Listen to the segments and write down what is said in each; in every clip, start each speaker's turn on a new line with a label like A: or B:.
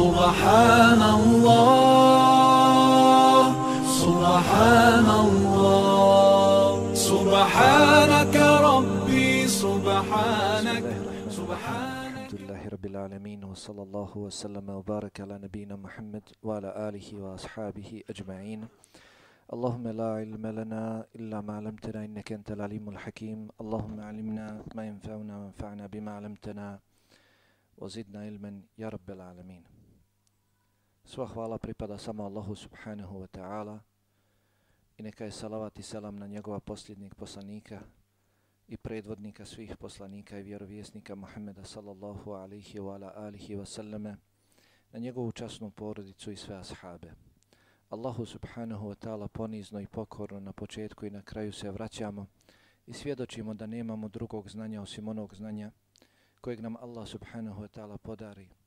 A: سبحان الله سبحان الله سبحانك ربي سبحانك سبحانك.
B: الحمد لله رب العالمين وصلى الله وسلم وبارك على نبينا محمد وعلى آله وأصحابه أجمعين. اللهم لا علم لنا إلا ما علمتنا إنك أنت العليم الحكيم. اللهم علمنا ما ينفعنا وانفعنا بما علمتنا وزدنا علما يا رب العالمين. Sva hvala pripada samo Allahu subhanahu wa ta'ala i neka je salavat i selam na njegova posljednjeg poslanika i predvodnika svih poslanika i vjerovjesnika Muhammeda sallallahu alihi wa ala alihi wa sallame na njegovu časnu porodicu i sve ashabe. Allahu subhanahu wa ta'ala ponizno i pokorno na početku i na kraju se vraćamo i svjedočimo da nemamo drugog znanja osim onog znanja kojeg nam Allah subhanahu wa ta'ala podari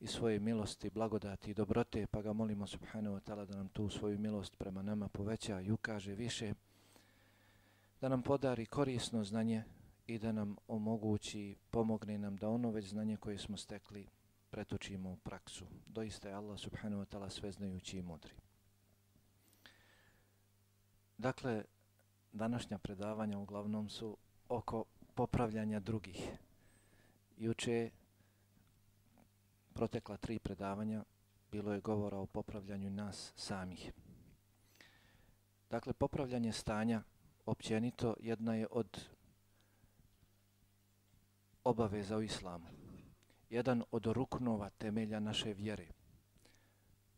B: i svoje milosti, blagodati i dobrote, pa ga molimo subhanahu wa ta'ala da nam tu svoju milost prema nama poveća i ukaže više, da nam podari korisno znanje i da nam omogući, pomogne nam da ono već znanje koje smo stekli pretočimo u praksu. Doista je Allah subhanahu wa ta'ala sveznajući i mudri. Dakle, današnja predavanja uglavnom su oko popravljanja drugih. Juče protekla tri predavanja bilo je govora o popravljanju nas samih. Dakle, popravljanje stanja općenito jedna je od obaveza u islamu. Jedan od ruknova temelja naše vjere.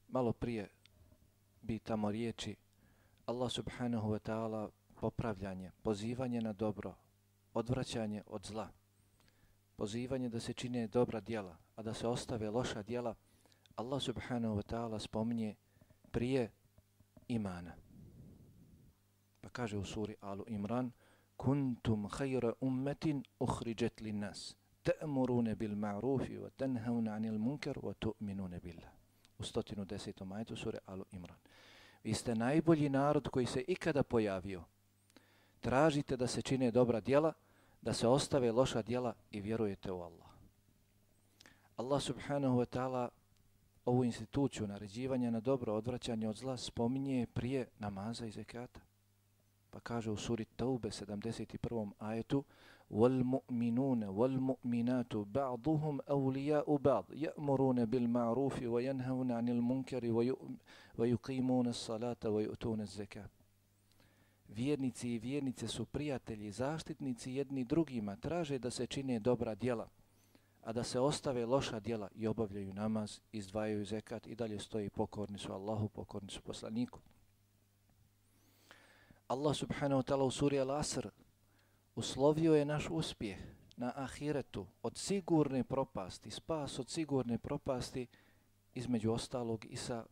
B: Malo prije bi tamo riječi Allah subhanahu wa ta'ala popravljanje, pozivanje na dobro, odvraćanje od zla, pozivanje da se čine dobra djela, a da se ostave loša djela, Allah subhanahu wa ta'ala spominje prije imana. Pa kaže u suri Alu Imran, kuntum khayra ummetin uhriđet li nas, te'murune bil ma'rufi wa tanhauna anil munkar wa tu'minune billah. U 110. majetu suri Alu Imran. Vi ste najbolji narod koji se ikada pojavio. Tražite da se čine dobra djela, da se ostave loša djela i vjerujete u Allah. Allah subhanahu wa ta'ala ovu instituciju naređivanja na dobro odvraćanje od zla spominje prije namaza i zekata. Pa kaže u suri Taube 71. ajetu وَالْمُؤْمِنُونَ وَالْمُؤْمِنَاتُ بَعْضُهُمْ أَوْلِيَاءُ بَعْض يَأْمُرُونَ بِالْمَعْرُوفِ وَيَنْهَوْنَ عَنِ الْمُنْكَرِ وَيُقِيمُونَ الصَّلَاةَ وَيُؤْتُونَ الزَّكَاةَ Vjernici i vjernice su prijatelji, zaštitnici jedni drugima, traže da se čine dobra djela, a da se ostave loša djela i obavljaju namaz, izdvajaju zekat i dalje stoji pokorni su Allahu, pokorni su poslaniku. Allah subhanahu wa ta'ala u suri Al-Asr uslovio je naš uspjeh na ahiretu od sigurne propasti, spas od sigurne propasti, između ostalog i sa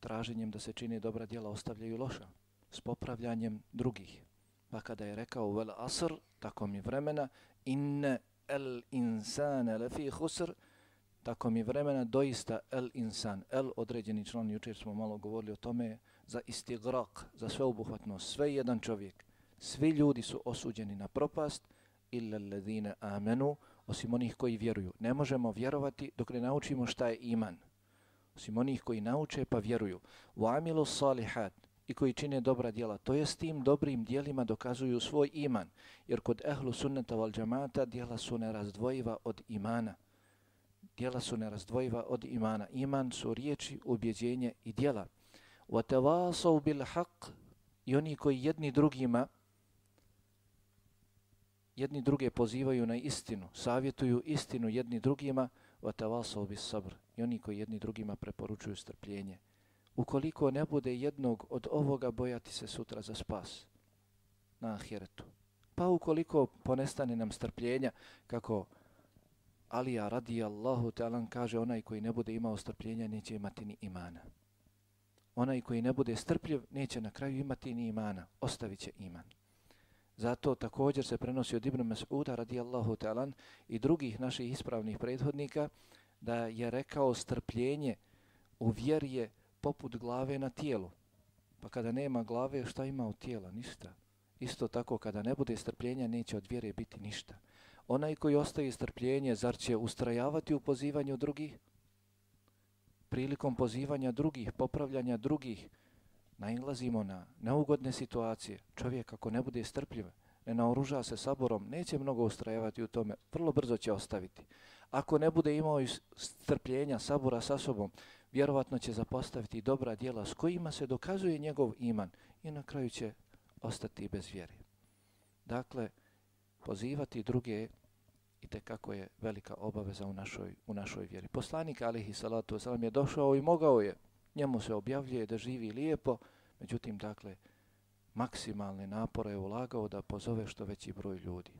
B: traženjem da se čine dobra djela, ostavljaju loša, s popravljanjem drugih. Pa kada je rekao vel asr, tako mi vremena, inne el insane lefi husr, tako mi vremena, doista el insan, el određeni član, jučer smo malo govorili o tome, za istigrak, za sveobuhvatnost, sve jedan čovjek, svi ljudi su osuđeni na propast, illa ledine amenu, osim onih koji vjeruju. Ne možemo vjerovati dok ne naučimo šta je iman. Osim onih koji nauče pa vjeruju. Wa amilu salihat, i koji čine dobra djela, to je s tim dobrim dijelima dokazuju svoj iman, jer kod ehlu sunneta val džamata djela su nerazdvojiva od imana. Djela su nerazdvojiva od imana. Iman su riječi, ubjeđenje i djela. وَتَوَاسَوْ بِالْحَقِّ I oni koji jedni drugima jedni druge pozivaju na istinu, savjetuju istinu jedni drugima, وَتَوَاسَوْ بِالْصَبْرِ I oni koji jedni drugima preporučuju strpljenje. Ukoliko ne bude jednog od ovoga, bojati se sutra za spas na ahiretu. Pa ukoliko ponestane nam strpljenja, kako Alija radijallahu ta'ala kaže, onaj koji ne bude imao strpljenja, neće imati ni imana onaj koji ne bude strpljiv neće na kraju imati ni imana, ostavit će iman. Zato također se prenosi od Ibn Mas'uda radijallahu ta'alan i drugih naših ispravnih prethodnika da je rekao strpljenje u vjeri je poput glave na tijelu. Pa kada nema glave, šta ima od tijela? Ništa. Isto tako, kada ne bude strpljenja, neće od vjere biti ništa. Onaj koji ostaje strpljenje, zar će ustrajavati u pozivanju drugih? prilikom pozivanja drugih, popravljanja drugih, nailazimo na neugodne situacije. Čovjek ako ne bude strpljiv, ne naoruža se saborom, neće mnogo ustrajavati u tome, vrlo brzo će ostaviti. Ako ne bude imao strpljenja, sabora sa sobom, vjerovatno će zapostaviti dobra djela s kojima se dokazuje njegov iman i na kraju će ostati bez vjere. Dakle, pozivati druge i te kako je velika obaveza u našoj, u našoj vjeri. Poslanik alihi salatu wasalam je došao i mogao je, njemu se objavljuje da živi lijepo, međutim, dakle, maksimalne napore je ulagao da pozove što veći broj ljudi.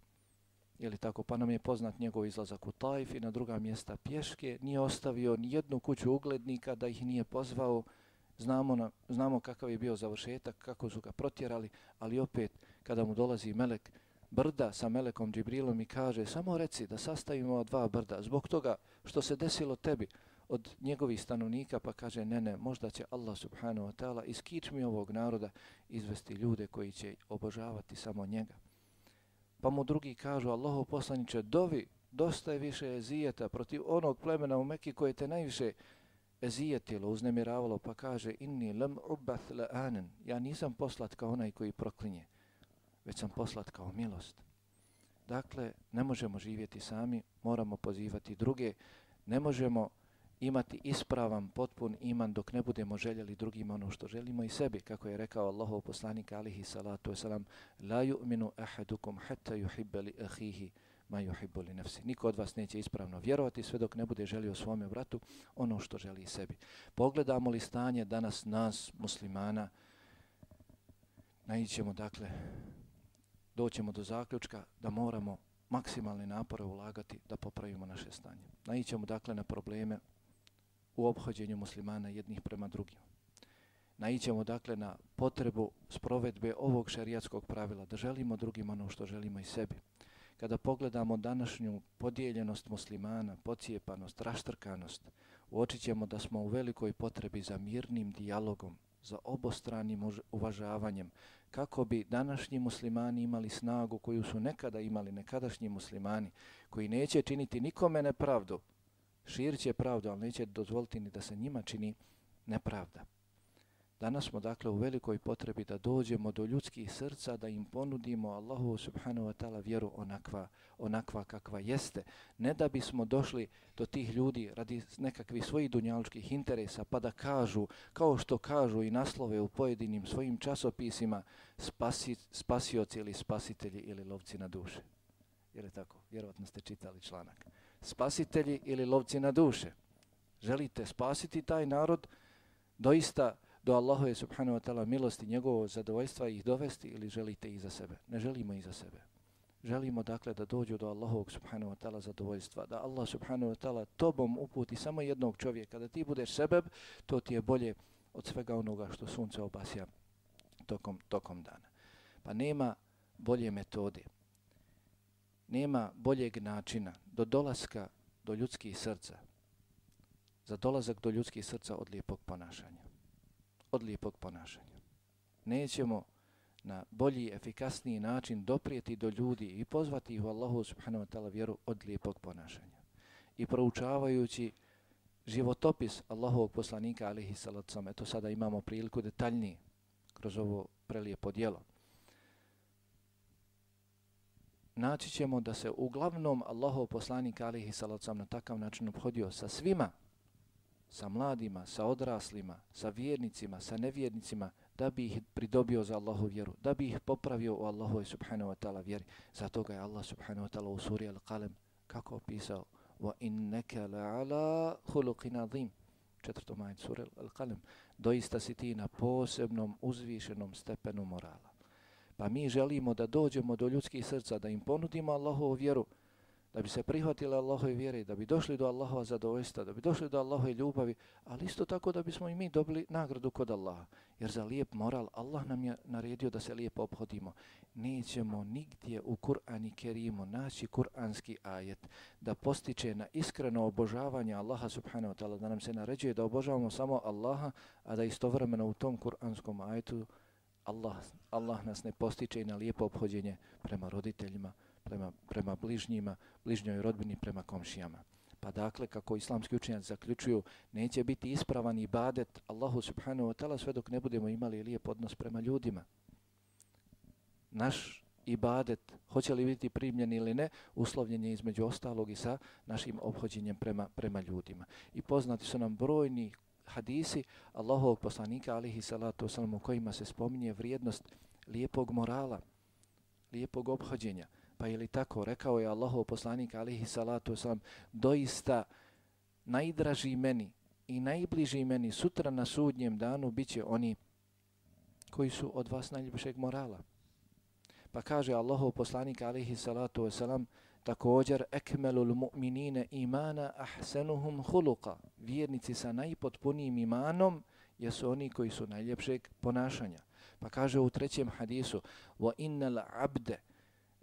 B: Jeli tako? Pa nam je poznat njegov izlazak u Tajf i na druga mjesta pješke. Nije ostavio ni jednu kuću uglednika da ih nije pozvao. Znamo, na, znamo kakav je bio završetak, kako su ga protjerali, ali opet kada mu dolazi Melek brda sa Melekom Džibrilom i kaže samo reci da sastavimo dva brda zbog toga što se desilo tebi od njegovih stanovnika pa kaže ne ne možda će Allah subhanahu wa ta'ala iz kičmi ovog naroda izvesti ljude koji će obožavati samo njega. Pa mu drugi kažu Allahu poslaniće, dovi dosta je više ezijeta protiv onog plemena u Mekki koje te najviše ezijetilo, uznemiravalo pa kaže inni lam ubath la'anen, ja nisam poslat kao onaj koji proklinje već sam poslat kao milost. Dakle, ne možemo živjeti sami, moramo pozivati druge, ne možemo imati ispravan, potpun iman dok ne budemo željeli drugima ono što želimo i sebi, kako je rekao Allahov poslanik alihi salatu wasalam, la yu'minu ahadukum hatta yuhibba li ahihi ma yuhibbu li nafsi. Niko od vas neće ispravno vjerovati sve dok ne bude želio svome bratu ono što želi i sebi. Pogledamo li stanje danas nas, muslimana, naićemo dakle doćemo do zaključka da moramo maksimalne napore ulagati da popravimo naše stanje. Naićemo dakle na probleme u obhođenju muslimana jednih prema drugim. Naićemo dakle na potrebu sprovedbe ovog šarijatskog pravila, da želimo drugim ono što želimo i sebi. Kada pogledamo današnju podijeljenost muslimana, pocijepanost, raštrkanost, uočit ćemo da smo u velikoj potrebi za mirnim dijalogom, za obostranim uvažavanjem, kako bi današnji muslimani imali snagu koju su nekada imali nekadašnji muslimani, koji neće činiti nikome nepravdu, širit će pravdu, ali neće dozvoliti ni da se njima čini nepravda. Danas smo dakle u velikoj potrebi da dođemo do ljudskih srca, da im ponudimo Allahu subhanahu wa ta'ala vjeru onakva, onakva kakva jeste. Ne da bismo došli do tih ljudi radi nekakvih svojih dunjalučkih interesa pa da kažu, kao što kažu i naslove u pojedinim svojim časopisima, spasi, spasioci ili spasitelji ili lovci na duše. Je li tako? Vjerovatno ste čitali članak. Spasitelji ili lovci na duše. Želite spasiti taj narod, doista do Allahove subhanahu wa ta'ala milosti, njegovo zadovoljstva ih dovesti ili želite ih za sebe? Ne želimo ih za sebe. Želimo dakle da dođu do Allahovog subhanahu wa ta'ala zadovoljstva, da Allah subhanahu wa ta'ala tobom uputi samo jednog čovjeka, da ti budeš sebeb, to ti je bolje od svega onoga što sunce obasja tokom, tokom dana. Pa nema bolje metode, nema boljeg načina do dolaska do ljudskih srca, za dolazak do ljudskih srca od lijepog ponašanja od lijepog ponašanja. Nećemo na bolji, efikasniji način doprijeti do ljudi i pozvati ih u Allahu subhanahu wa ta'ala vjeru od lijepog ponašanja. I proučavajući životopis Allahovog poslanika alihi salacom, eto sada imamo priliku detaljnije kroz ovo prelijepo dijelo. Naći ćemo da se uglavnom Allahov poslanik alihi salacom na takav način obhodio sa svima sa mladima, sa odraslima, sa vjernicima, sa nevjernicima, da bi ih pridobio za Allahu vjeru, da bi ih popravio u Allahu subhanahu wa ta'ala vjeri. Zato ga je Allah subhanahu wa ta'ala u suri Al-Qalem kako opisao wa innaka la'ala khuluqin azim četvrto majit sura Al-Qalem. Doista si ti na posebnom uzvišenom stepenu morala pa mi želimo da dođemo do ljudskih srca da im ponudimo Allahovu vjeru da bi se prihvatili Allahove vjere, da bi došli do Allahova zadovoljstva, da bi došli do Allahove ljubavi, ali isto tako da bismo i mi dobili nagradu kod Allaha. Jer za lijep moral Allah nam je naredio da se lijepo obhodimo. Nećemo nigdje u Kur'an i Kerimu naći kur'anski ajet da postiče na iskreno obožavanje Allaha subhanahu wa ta'ala, da nam se naređuje da obožavamo samo Allaha, a da istovremeno u tom kur'anskom ajetu Allah, Allah nas ne postiče i na lijepo obhođenje prema roditeljima, prema, prema bližnjima, bližnjoj rodbini, prema komšijama. Pa dakle, kako islamski učenjaci zaključuju, neće biti ispravan ibadet Allahu subhanahu wa ta'ala sve dok ne budemo imali lijep odnos prema ljudima. Naš ibadet, hoće li biti primljen ili ne, uslovljen je između ostalog i sa našim obhođenjem prema, prema ljudima. I poznati su nam brojni hadisi Allahovog poslanika alihi salatu wasalam u kojima se spominje vrijednost lijepog morala, lijepog obhođenja. Pa je li tako, rekao je Allahov poslanik alihi salatu wasalam, doista najdraži meni i najbliži meni sutra na sudnjem danu bit će oni koji su od vas najljepšeg morala. Pa kaže Allahov poslanik alihi salatu wasalam, također ekmelul mu'minine imana ahsenuhum huluka. Vjernici sa najpotpunijim imanom jesu oni koji su najljepšeg ponašanja. Pa kaže u trećem hadisu, wa innal abde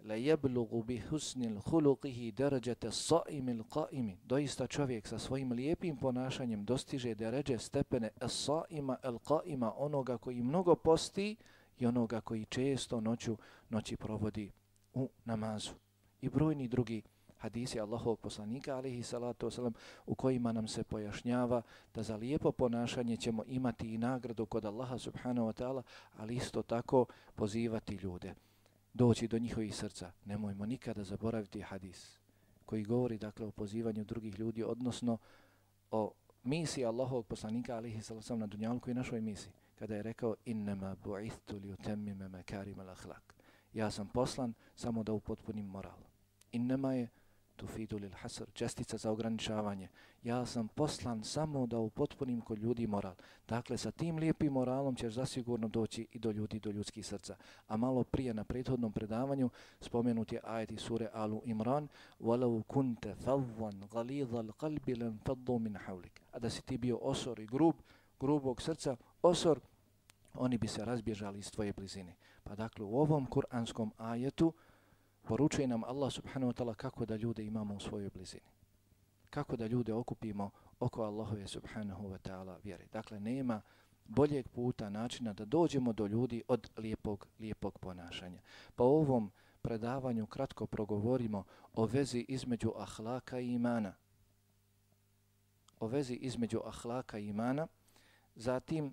B: la yablugu bi husnil khuluqihi darajata as-sa'imil qa'im. Doista čovjek sa svojim lijepim ponašanjem dostiže deređe stepene as-sa'ima al-qa'ima, onoga koji mnogo posti i onoga koji često noću noći provodi u namazu. I brojni drugi hadisi Allahovog poslanika alihi salatu wasalam u kojima nam se pojašnjava da za lijepo ponašanje ćemo imati i nagradu kod Allaha subhanahu wa ta'ala, ali isto tako pozivati ljude, doći do njihovih srca. Nemojmo nikada zaboraviti hadis koji govori dakle o pozivanju drugih ljudi, odnosno o misiji Allahovog poslanika alihi salatu wasalam na dunjalku i našoj misiji kada je rekao innama bu'ithtu li utemmime makarim al-akhlaq. Ja sam poslan samo da upotpunim moral Innama je tufidu lil hasr, čestica za ograničavanje. Ja sam poslan samo da upotpunim kod ljudi moral. Dakle, sa tim lijepim moralom ćeš zasigurno doći i do ljudi, do ljudskih srca. A malo prije na prethodnom predavanju spomenut je ajet sure Alu Imran وَلَوْ كُنْتَ فَوَّنْ غَلِيظَ الْقَلْبِ لَنْ فَضُّ مِنْ حَوْلِكَ A da si ti bio osor i grub, grubog srca, osor, oni bi se razbježali iz tvoje blizine. Pa dakle, u ovom kuranskom ajetu poručuje nam Allah subhanahu wa ta'ala kako da ljude imamo u svojoj blizini. Kako da ljude okupimo oko Allahove subhanahu wa ta'ala vjere. Dakle, nema boljeg puta, načina da dođemo do ljudi od lijepog, lijepog ponašanja. Pa u ovom predavanju kratko progovorimo o vezi između ahlaka i imana. O vezi između ahlaka i imana. Zatim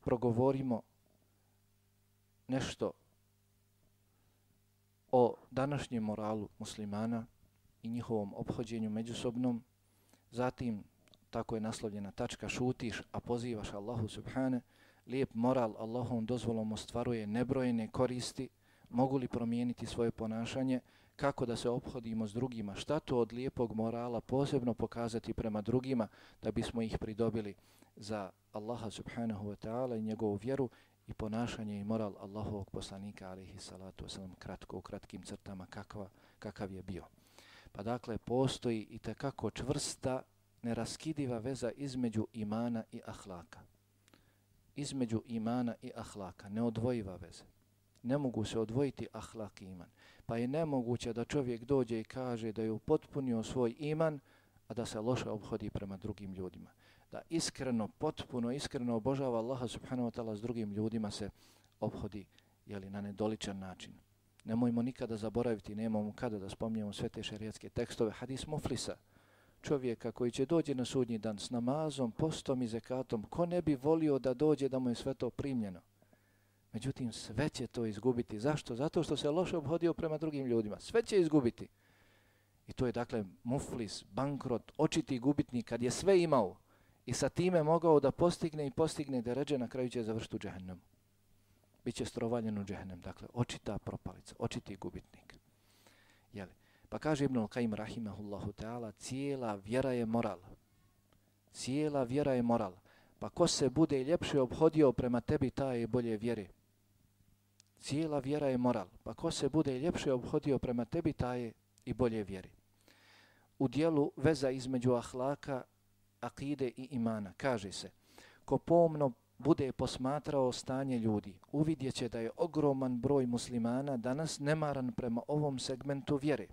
B: progovorimo nešto o današnjem moralu muslimana i njihovom obhođenju međusobnom. Zatim, tako je naslovljena tačka, šutiš, a pozivaš Allahu subhane. Lijep moral Allahom dozvolom ostvaruje nebrojene koristi. Mogu li promijeniti svoje ponašanje? Kako da se obhodimo s drugima? Šta to od lijepog morala posebno pokazati prema drugima da bismo ih pridobili za Allaha subhanahu wa ta'ala i njegovu vjeru i ponašanje i moral Allahovog poslanika alihi salatu wasalam kratko u kratkim crtama kakva, kakav je bio. Pa dakle postoji i takako čvrsta neraskidiva veza između imana i ahlaka. Između imana i ahlaka, neodvojiva veza. Ne mogu se odvojiti ahlak i iman. Pa je nemoguće da čovjek dođe i kaže da je upotpunio svoj iman, a da se loše obhodi prema drugim ljudima da iskreno, potpuno iskreno obožava Allaha subhanahu wa ta'ala s drugim ljudima se obhodi jeli, na nedoličan način. Nemojmo nikada zaboraviti, nemamo kada da spomnijemo sve te šarijatske tekstove. Hadis Muflisa, čovjeka koji će dođe na sudnji dan s namazom, postom i zekatom, ko ne bi volio da dođe da mu je sve to primljeno? Međutim, sve će to izgubiti. Zašto? Zato što se loše obhodio prema drugim ljudima. Sve će izgubiti. I to je dakle muflis, bankrot, očiti gubitnik kad je sve imao i sa time mogao da postigne i postigne da ređe na kraju će završiti u džehennemu. Biće strovaljen u džehennem, dakle, očita propalica, očiti gubitnik. Jeli? Pa kaže Ibn Al-Qaim rahimahullahu ta'ala, cijela vjera je moral. Cijela vjera je moral. Pa ko se bude ljepše obhodio prema tebi, ta je bolje vjeri. Cijela vjera je moral. Pa ko se bude ljepše obhodio prema tebi, ta je i bolje vjeri. U dijelu veza između ahlaka akide i imana. Kaže se, ko pomno bude posmatrao stanje ljudi, uvidjet će da je ogroman broj muslimana danas nemaran prema ovom segmentu vjere.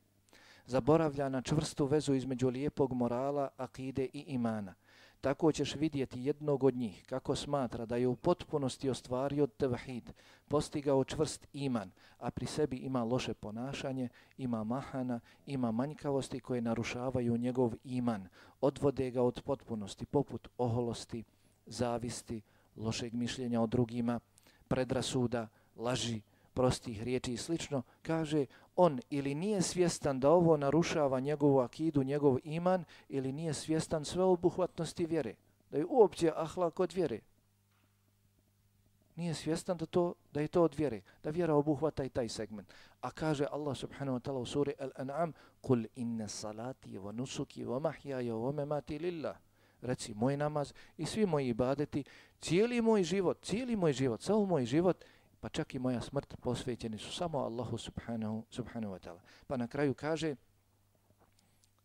B: Zaboravlja na čvrstu vezu između lijepog morala, akide i imana tako ćeš vidjeti jednog od njih kako smatra da je u potpunosti ostvario tevhid, postigao čvrst iman, a pri sebi ima loše ponašanje, ima mahana, ima manjkavosti koje narušavaju njegov iman, odvode ga od potpunosti, poput oholosti, zavisti, lošeg mišljenja o drugima, predrasuda, laži, prostih riječi i slično, kaže on ili nije svjestan da ovo narušava njegovu akidu, njegov iman, ili nije svjestan sveobuhvatnosti vjere, da je uopće ahlak od vjere. Nije svjestan da, to, da je to od vjere, da vjera obuhvata i taj segment. A kaže Allah subhanahu wa ta'ala u suri Al-An'am, Kul inne salati wa nusuki wa mahjaja wa memati lillah. Reci, moj namaz i svi moji ibadeti, cijeli moj život, cijeli moj život, sav moj život pa čak i moja smrt posvećeni su samo Allahu subhanahu, subhanahu wa ta'ala. Pa na kraju kaže,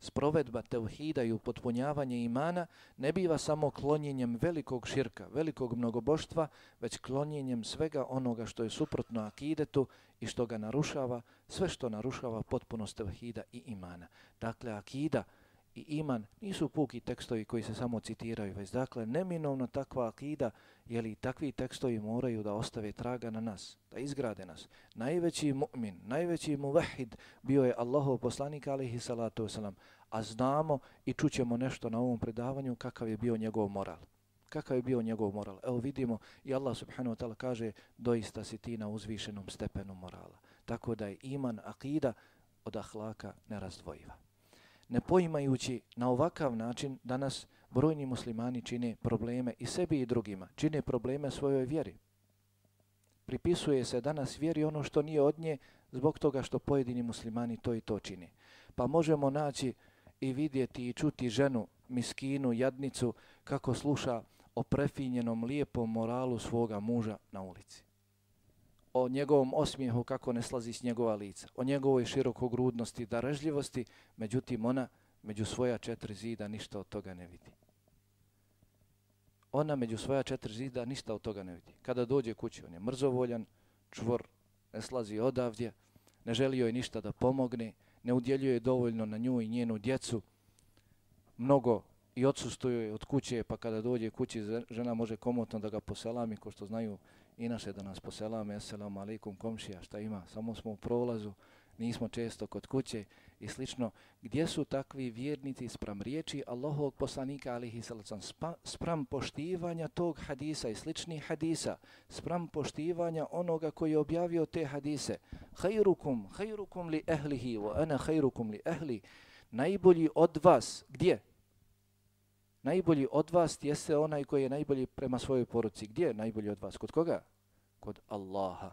B: sprovedba tevhida i upotpunjavanje imana ne biva samo klonjenjem velikog širka, velikog mnogoboštva, već klonjenjem svega onoga što je suprotno akidetu i što ga narušava, sve što narušava potpunost tevhida i imana. Dakle, akida, i iman nisu puki tekstovi koji se samo citiraju, već dakle neminovno takva akida, jeli takvi tekstovi moraju da ostave traga na nas, da izgrade nas. Najveći mu'min, najveći muvahid bio je Allahov poslanik alihi salatu wasalam, a znamo i čućemo nešto na ovom predavanju kakav je bio njegov moral. Kakav je bio njegov moral? Evo vidimo i Allah subhanahu wa ta'ala kaže doista si ti na uzvišenom stepenu morala. Tako da je iman, akida od ahlaka nerazdvojiva ne poimajući na ovakav način danas brojni muslimani čine probleme i sebi i drugima, čine probleme svojoj vjeri. Pripisuje se danas vjeri ono što nije od nje zbog toga što pojedini muslimani to i to čine. Pa možemo naći i vidjeti i čuti ženu, miskinu, jadnicu, kako sluša o prefinjenom lijepom moralu svoga muža na ulici o njegovom osmijehu kako ne slazi s njegova lica, o njegovoj širokogrudnosti, darežljivosti, međutim ona među svoja četiri zida ništa od toga ne vidi. Ona među svoja četiri zida ništa od toga ne vidi. Kada dođe kući, on je mrzovoljan, čvor, ne slazi odavdje, ne želi joj ništa da pomogne, ne udjeljuje dovoljno na nju i njenu djecu, mnogo i odsustuje od kuće, pa kada dođe kući, žena može komotno da ga poselami, ko što znaju inače da nas poselame, assalamu alaikum komšija, šta ima, samo smo u prolazu, nismo često kod kuće i slično. Gdje su takvi vjernici sprem riječi Allahovog poslanika alihi salacom, sprem poštivanja tog hadisa i sličnih hadisa, sprem poštivanja onoga koji je objavio te hadise. Hajrukum, hajrukum li ehlihi, wa ana hajrukum li ehli. Najbolji od vas, gdje? Najbolji od vas jeste onaj koji je najbolji prema svojoj poruci. Gdje je najbolji od vas? Kod koga? Kod Allaha.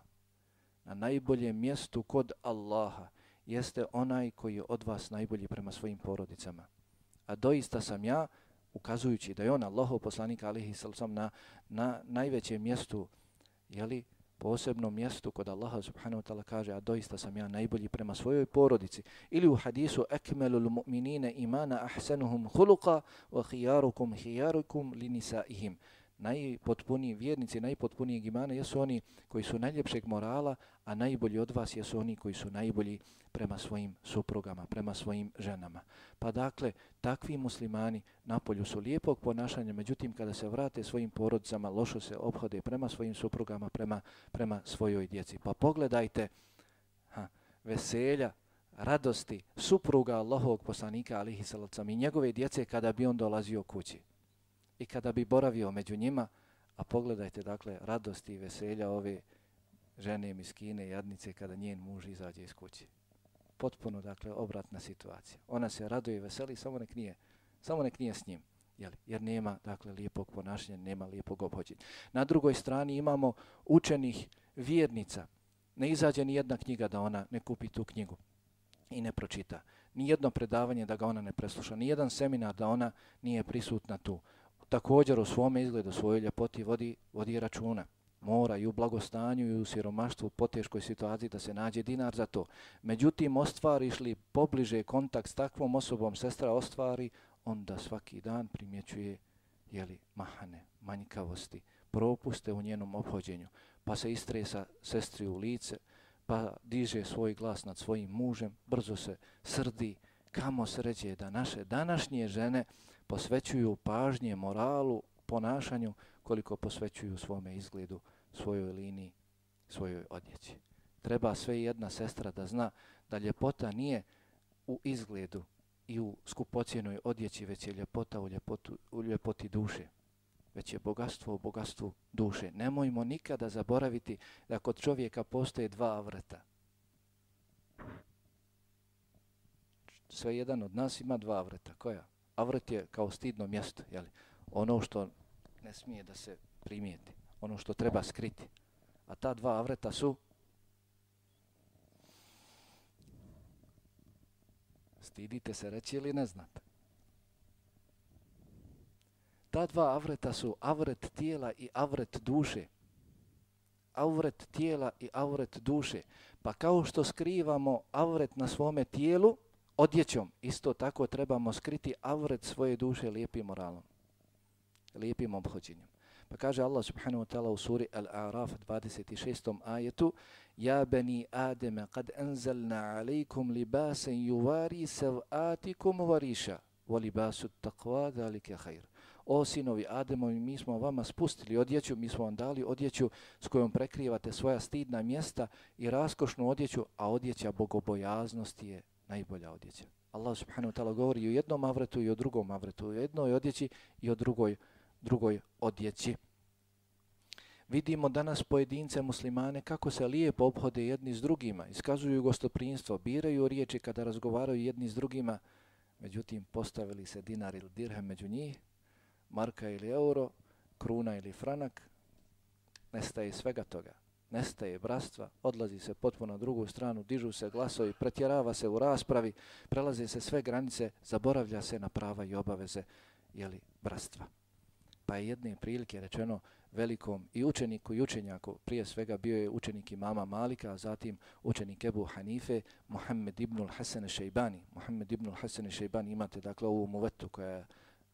B: Na najboljem mjestu kod Allaha jeste onaj koji je od vas najbolji prema svojim porodicama. A doista sam ja, ukazujući da je on Allahov poslanik alihi sallam na, na najvećem mjestu, jeli, posebnom mjestu kod Allaha subhanahu wa ta'ala kaže a doista sam ja najbolji prema svojoj porodici. Ili u hadisu ekmelul mu'minina imana ahsanuhum khuluqa wa hijarukum hijarukum linisaihim najpotpuniji vjernici, najpotpuniji imana jesu oni koji su najljepšeg morala, a najbolji od vas jesu oni koji su najbolji prema svojim suprugama, prema svojim ženama. Pa dakle, takvi muslimani na polju su lijepog ponašanja, međutim kada se vrate svojim porodicama, lošo se obhode prema svojim suprugama, prema, prema svojoj djeci. Pa pogledajte ha, veselja, radosti supruga Allahovog poslanika alihi salacom i njegove djece kada bi on dolazio kući i kada bi boravio među njima, a pogledajte dakle radosti i veselja ove žene miskine jadnice kada njen muž izađe iz kuće. Potpuno dakle obratna situacija. Ona se raduje i veseli samo nek nije, samo nek nije s njim. Jeli? Jer nema dakle lijepog ponašanja, nema lijepog obhođenja. Na drugoj strani imamo učenih vjernica. Ne izađe ni jedna knjiga da ona ne kupi tu knjigu i ne pročita. Ni jedno predavanje da ga ona ne presluša. Ni jedan seminar da ona nije prisutna tu također u svome izgledu, svojoj ljepoti vodi, vodi računa. Mora i u blagostanju i u siromaštvu po teškoj situaciji da se nađe dinar za to. Međutim, ostvariš li pobliže kontakt s takvom osobom, sestra ostvari, onda svaki dan primjećuje jeli, mahane, manjkavosti, propuste u njenom obhođenju, pa se istresa sestri u lice, pa diže svoj glas nad svojim mužem, brzo se srdi, kamo sreće da naše današnje žene posvećuju pažnje moralu, ponašanju, koliko posvećuju svome izgledu, svojoj liniji, svojoj odjeći. Treba sve jedna sestra da zna da ljepota nije u izgledu i u skupocijenoj odjeći, već je ljepota u, ljepotu, u ljepoti duše. Već je bogatstvo u bogatstvu duše. Nemojmo nikada zaboraviti da kod čovjeka postoje dva avrata. Sve jedan od nas ima dva avrata. Koja? Avret je kao stidno mjesto. Jeli? Ono što ne smije da se primijeti. Ono što treba skriti. A ta dva avreta su Stidite se reći ili ne znate. Ta dva avreta su avret tijela i avret duše. Avret tijela i avret duše. Pa kao što skrivamo avret na svome tijelu odjećom, isto tako trebamo skriti avret svoje duše lijepim moralom. Lijepim obhođenjem. Pa kaže Allah subhanahu wa ta'ala u suri Al-A'raf 26. ajetu Ja bani Ademe kad enzelna alejkum libasen juvari sevatikum variša wa libasu taqwa dhalike khair. O sinovi Ademovi, mi smo vama spustili odjeću, mi smo vam dali odjeću s kojom prekrivate svoja stidna mjesta i raskošnu odjeću, a odjeća bogobojaznosti je najbolja odjeća. Allah subhanahu wa ta'ala govori i o jednom avretu i o drugom avretu, o jednoj odjeći i o drugoj drugoj odjeći. Vidimo danas pojedince muslimane kako se lijepo obhode jedni s drugima, iskazuju gostoprinstvo, biraju riječi kada razgovaraju jedni s drugima, međutim postavili se dinar ili dirhem među njih, marka ili euro, kruna ili franak, nestaje svega toga. Nestaje bratstva, odlazi se potpuno na drugu stranu, dižu se glasovi, pretjerava se u raspravi, prelaze se sve granice, zaboravlja se na prava i obaveze jeli, bratstva pa je jedne prilike rečeno velikom i učeniku i učenjaku, prije svega bio je učenik imama Malika, a zatim učenik Ebu Hanife, Muhammed ibnul Hasan Šejbani. Muhammed ibnul Hasan Šejbani imate dakle ovu muvetu koja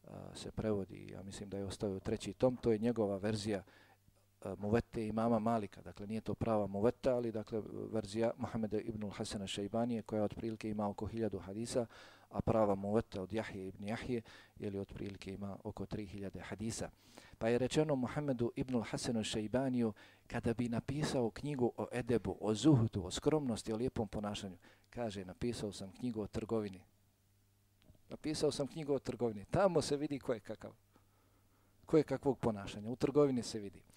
B: a, se prevodi, ja mislim da je ostavio treći tom, to je njegova verzija Eh, muvete imama Malika, dakle nije to prava muveta, ali dakle verzija Mohameda ibnul Hasana Šajbanije koja otprilike ima oko hiljadu hadisa, a prava muveta od Jahije ibn Jahije, ili otprilike ima oko 3000 hadisa. Pa je rečeno Mohamedu ibn Hasanu Šajbaniju kada bi napisao knjigu o edebu, o zuhudu, o skromnosti, o lijepom ponašanju, kaže, napisao sam knjigu o trgovini. Napisao sam knjigu o trgovini. Tamo se vidi ko je kakav. Ko je kakvog ponašanja. U trgovini se vidi.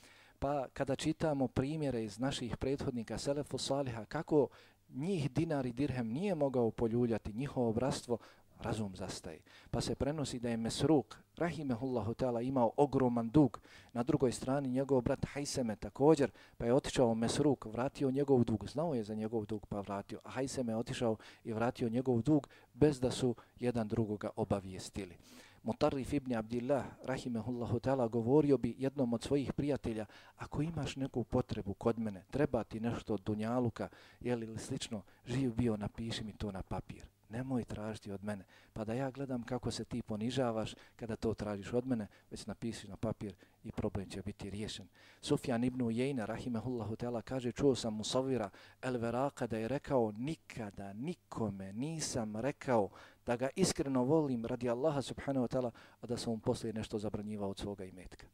B: Pa kada čitamo primjere iz naših prethodnika, Selefu Saliha, kako njih dinar i dirhem nije mogao poljuljati, njihovo obratstvo, razum zastaje. Pa se prenosi da je Mesruk, rahimehullahu ta'ala, imao ogroman dug. Na drugoj strani njegov brat Hajseme također, pa je otišao Mesruk, vratio njegov dug. Znao je za njegov dug pa vratio. A Hajseme je otišao i vratio njegov dug bez da su jedan drugoga obavijestili. Mutarrif ibn Abdillah, rahimehullahu ta'ala, govorio bi jednom od svojih prijatelja, ako imaš neku potrebu kod mene, treba ti nešto od dunjaluka, ili slično, živ bio, napiši mi to na papir. Nemoj tražiti od mene, pa da ja gledam kako se ti ponižavaš kada to tražiš od mene, već napisi na papir i problem će biti riješen. Sufjan ibn Ujejna, rahimehullahu ta'ala, kaže, čuo sam Musavira El Veraka da je rekao, nikada nikome nisam rekao da ga iskreno volim radi Allaha subhanahu wa ta'ala, a da sam mu poslije nešto zabranjivao od svoga imetka.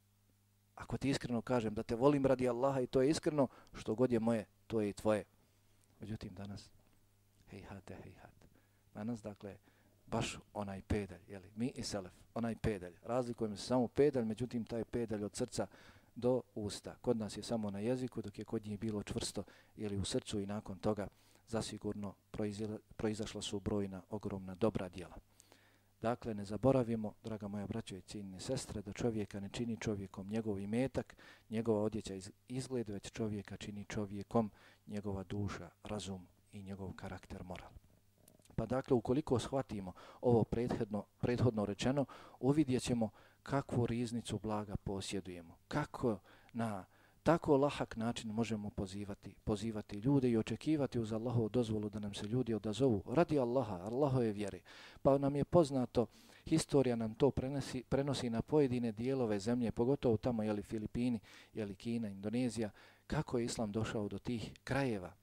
B: Ako ti iskreno kažem da te volim radi Allaha i to je iskreno, što god je moje, to je i tvoje. Međutim, danas, hej hate, hej hate. Danas, dakle, baš onaj pedalj, jeli, mi i Selef, onaj pedalj. Razlikujemo se samo pedalj, međutim, taj pedalj od srca do usta. Kod nas je samo na jeziku, dok je kod njih bilo čvrsto, jeli, u srcu i nakon toga zasigurno proizašla su brojna, ogromna dobra djela. Dakle, ne zaboravimo, draga moja braćo i cijenine sestre, da čovjeka ne čini čovjekom njegov imetak, njegova odjeća izgled, već čovjeka čini čovjekom njegova duša, razum i njegov karakter moral. Pa dakle, ukoliko shvatimo ovo prethodno, prethodno rečeno, uvidjet ćemo kakvu riznicu blaga posjedujemo. Kako na tako lahak način možemo pozivati, pozivati ljude i očekivati uz Allahovu dozvolu da nam se ljudi odazovu radi Allaha, Allahove vjere. Pa nam je poznato, historija nam to prenosi, prenosi na pojedine dijelove zemlje, pogotovo tamo, jeli Filipini, jeli Kina, Indonezija, kako je Islam došao do tih krajeva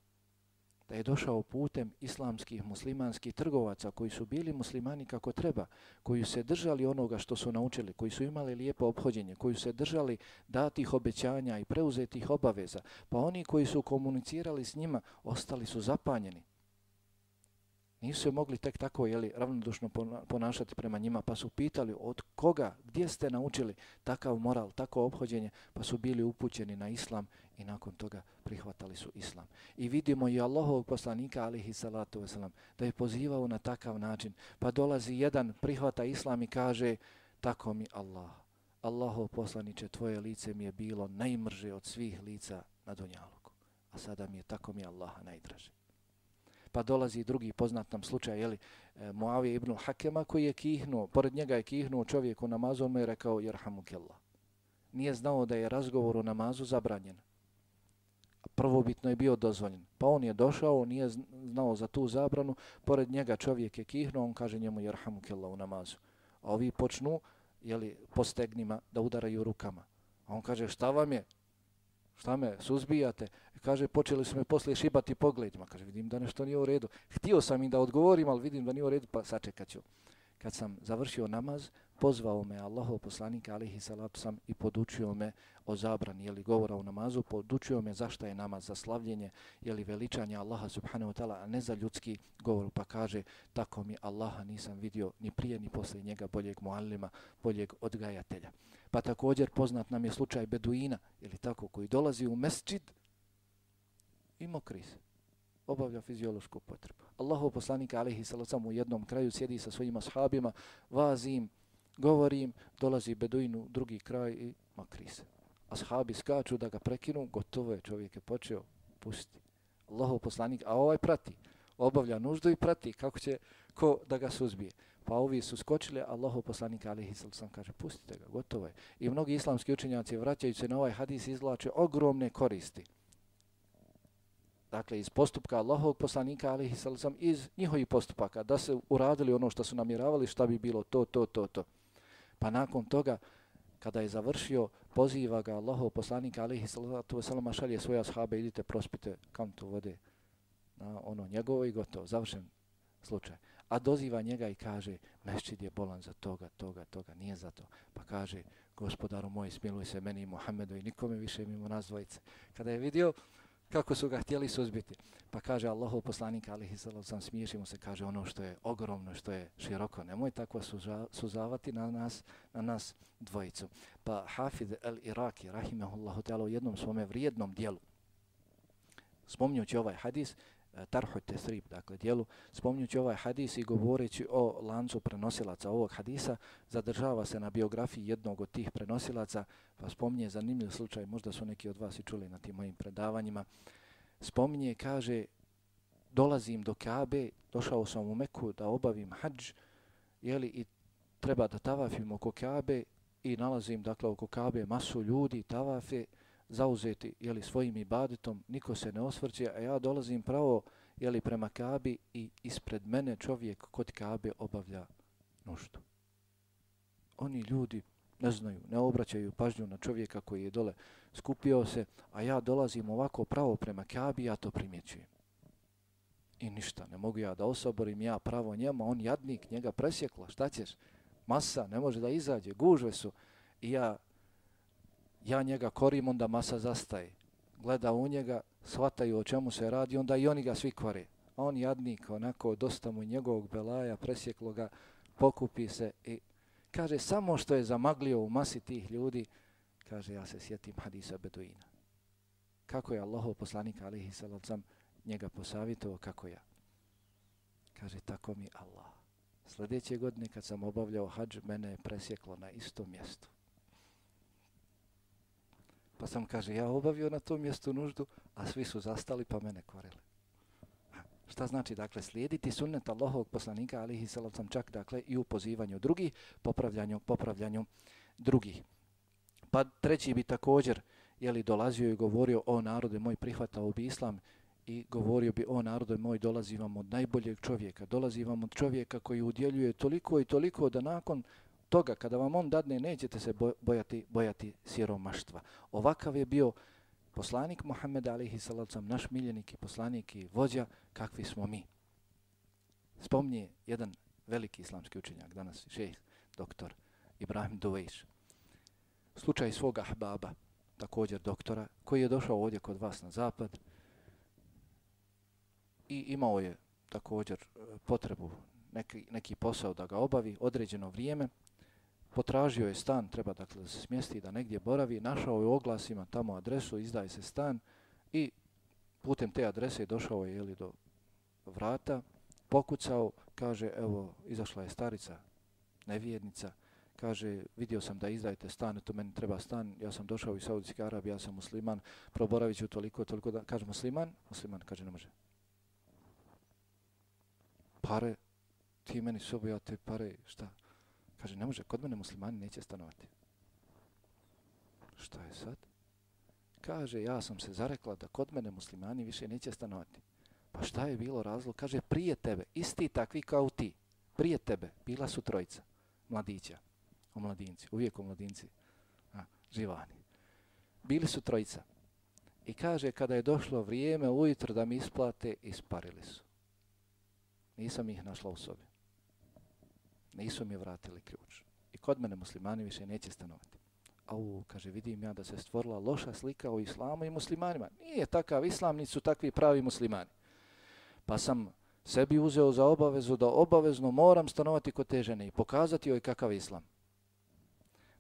B: da je došao putem islamskih muslimanskih trgovaca koji su bili muslimani kako treba, koji se držali onoga što su naučili, koji su imali lijepo obhođenje, koji su se držali datih obećanja i preuzetih obaveza, pa oni koji su komunicirali s njima ostali su zapanjeni. Nisu se mogli tek tako jeli, ravnodušno ponašati prema njima, pa su pitali od koga, gdje ste naučili takav moral, tako obhođenje, pa su bili upućeni na islam i nakon toga prihvatali su islam. I vidimo i Allahovog poslanika, alihi salatu wasalam, da je pozivao na takav način. Pa dolazi jedan, prihvata islam i kaže, tako mi Allah, Allahov poslaniće, tvoje lice mi je bilo najmrže od svih lica na Dunjaluku. A sada mi je tako mi Allaha najdraže pa dolazi drugi poznat nam slučaj, jeli, e, Muavije ibn Hakema koji je kihnuo, pored njega je kihnuo čovjek u namazu, on mu je rekao, jerhamu kella. Nije znao da je razgovor u namazu zabranjen. Prvobitno je bio dozvoljen. Pa on je došao, nije znao za tu zabranu, pored njega čovjek je kihnuo, on kaže njemu, jerhamu kella u namazu. A ovi počnu, jeli, po stegnima da udaraju rukama. A on kaže, šta vam je? Šta me suzbijate? I kaže, počeli su me poslije šibati pogledima. Kaže, vidim da nešto nije u redu. Htio sam im da odgovorim, ali vidim da nije u redu, pa sačekat ću. Kad sam završio namaz, pozvao me Allahov poslanika alihi salatu sam i podučio me o zabrani jeli, govora u namazu, podučio me zašto je namaz za slavljenje jeli, veličanje Allaha subhanahu wa ta'ala, a ne za ljudski govor. Pa kaže, tako mi Allaha nisam vidio ni prije ni poslije njega boljeg muallima, boljeg odgajatelja. Pa također poznat nam je slučaj Beduina, ili tako, koji dolazi u mesčid i mokri se obavlja fiziološku potrebu. Allahov poslanik alejhi salatu u jednom kraju sjedi sa svojim ashabima, vazim, govorim, dolazi beduin u drugi kraj i makri se. Ashabi skaču da ga prekinu, gotovo je, čovjek je počeo, pusti. Allahov poslanik, a ovaj prati, obavlja nuždu i prati, kako će ko da ga suzbije. Pa ovi su skočili, Allahov poslanik alihi sallam kaže, pustite ga, gotovo je. I mnogi islamski učenjaci vraćajući se na ovaj hadis izvlače ogromne koristi dakle iz postupka Allahovog poslanika alihi sallam iz njihovih postupaka da se uradili ono što su namjeravali šta bi bilo to, to, to, to. Pa nakon toga kada je završio poziva ga Allahov poslanika alihi sallam šalje svoje ashabe idite prospite kantu vode na ono njegovo i gotovo, završen slučaj. A doziva njega i kaže mešćid je bolan za toga, toga, toga, nije za to. Pa kaže gospodaru moj smiluj se meni i Muhammedu i nikome više mimo nas dvojice. Kada je vidio kako su ga htjeli suzbiti. Pa kaže Allahov poslanik alihi sallam, smiješi mu se, kaže ono što je ogromno, što je široko, nemoj tako suza, suzavati na nas, na nas dvojicu. Pa Hafid el-Iraki, rahimahullahu ta'ala, u jednom svome vrijednom dijelu, spomnjući ovaj hadis, E, tarhu Tesrib, dakle dijelu, spominjući ovaj hadis i govoreći o lancu prenosilaca ovog hadisa, zadržava se na biografiji jednog od tih prenosilaca, pa spominje zanimljiv slučaj, možda su neki od vas i čuli na tim mojim predavanjima, spominje, kaže, dolazim do Kabe, došao sam u Meku da obavim hađ, jeli, i treba da tavafim oko Kabe i nalazim, dakle, oko Kabe masu ljudi, tavafe, zauzeti jeli, svojim ibadetom, niko se ne osvrće, a ja dolazim pravo jeli, prema Kabi i ispred mene čovjek kod Kabe obavlja nuždu. Oni ljudi ne znaju, ne obraćaju pažnju na čovjeka koji je dole skupio se, a ja dolazim ovako pravo prema Kabi, ja to primjećujem. I ništa, ne mogu ja da osoborim ja pravo njemu, on jadnik, njega presjekla, šta ćeš? Masa, ne može da izađe, gužve su. I ja ja njega korim, onda masa zastaje. Gleda u njega, shvataju o čemu se radi, onda i oni ga svi kore. On jadnik, onako, dosta mu njegovog belaja, presjeklo ga, pokupi se i kaže, samo što je zamaglio u masi tih ljudi, kaže, ja se sjetim hadisa Beduina. Kako je Allahov poslanik, alihi salacam, njega posavitovo, kako ja. Kaže, tako mi Allah. Sljedeće godine kad sam obavljao hađ, mene je presjeklo na istom mjestu. Pa sam, kaže, ja obavio na tom mjestu nuždu, a svi su zastali pa mene korili. Šta znači, dakle, slijediti sunnet Allahovog poslanika, ali i sam čak, dakle, i u pozivanju drugih, popravljanju, popravljanju drugih. Pa treći bi također, jeli, dolazio i govorio o narode moj prihvatao bi islam i govorio bi o narode moj dolazi vam od najboljeg čovjeka, dolazi vam od čovjeka koji udjeljuje toliko i toliko da nakon toga kada vam on dadne nećete se bojati bojati siromaštva. Ovakav je bio poslanik Muhammed alihi salacom, naš miljenik i poslanik i vođa, kakvi smo mi. Spomnije jedan veliki islamski učenjak, danas šejh, doktor Ibrahim Duvejš. Slučaj svoga ahbaba, također doktora, koji je došao ovdje kod vas na zapad i imao je također e, potrebu neki, neki posao da ga obavi određeno vrijeme. Potražio je stan, treba dakle da se smjesti da negdje boravi, našao je oglasima tamo adresu, izdaje se stan i putem te adrese došao je jeli, do vrata, pokucao, kaže, evo, izašla je starica, nevjernica, kaže, vidio sam da izdajete stan, to meni treba stan, ja sam došao iz Saudijske Arabije, ja sam musliman, proboravit ću toliko, toliko da, kaže, musliman, musliman, kaže, ne može. Pare, ti meni sobu, ja te pare, šta? Kaže, ne može, kod mene muslimani neće stanovati. Šta je sad? Kaže, ja sam se zarekla da kod mene muslimani više neće stanovati. Pa šta je bilo razlog? Kaže, prije tebe, isti takvi kao ti, prije tebe, bila su trojica, mladića, o mladinci, uvijek o mladinci, a, živani. Bili su trojica. I kaže, kada je došlo vrijeme ujutro da mi isplate, isparili su. Nisam ih našla u sobi. Nisu mi vratili ključ. I kod mene muslimani više neće stanovati. Au, kaže, vidim ja da se stvorila loša slika o islamu i muslimanima. Nije takav islam, nisu takvi pravi muslimani. Pa sam sebi uzeo za obavezu da obavezno moram stanovati kod te žene i pokazati joj kakav islam.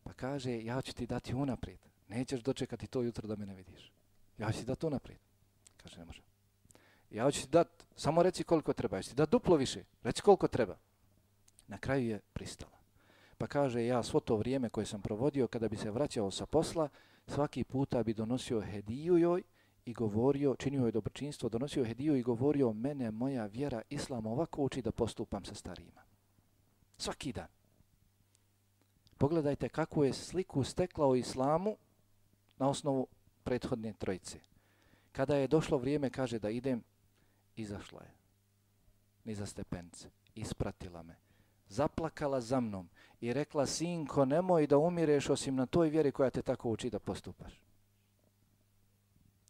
B: Pa kaže, ja ću ti dati unaprijed. Nećeš dočekati to jutro da me ne vidiš. Ja ću ti dati unaprijed. Kaže, ne može. Ja ću ti dati, samo reci koliko treba. Ja ću ti dati duplo više. Reci koliko treba. Na kraju je pristala. Pa kaže, ja svo to vrijeme koje sam provodio, kada bi se vraćao sa posla, svaki puta bi donosio hediju joj i govorio, činio je dobročinstvo, donosio hediju i govorio, mene moja vjera islam ovako uči da postupam sa starijima. Svaki dan. Pogledajte kako je sliku stekla o islamu na osnovu prethodne trojice. Kada je došlo vrijeme, kaže da idem, izašla je. Ni za stepence. Ispratila me. Zaplakala za mnom i rekla, sinko, nemoj da umireš osim na toj vjeri koja te tako uči da postupaš.